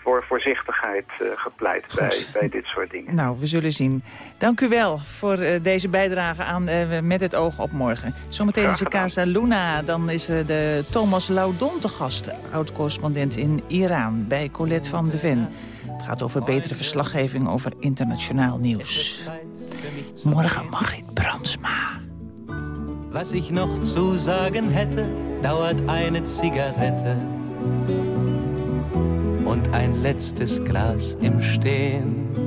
U: voor voorzichtigheid gepleit bij, bij dit soort dingen.
E: Nou, we zullen zien. Dank u wel voor deze bijdrage aan Met het oog op morgen. Zometeen is de Casa Luna, dan is de Thomas Laudon te gast gast, oud-correspondent in Iran... bij Colette van de Ven. Het gaat over betere verslaggeving over internationaal nieuws. Morgen Margriet Brandsma.
C: Was ich noch zu sagen hätte, dauert eine Zigarette und ein letztes Glas im Stehen.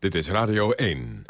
D: Dit is Radio 1.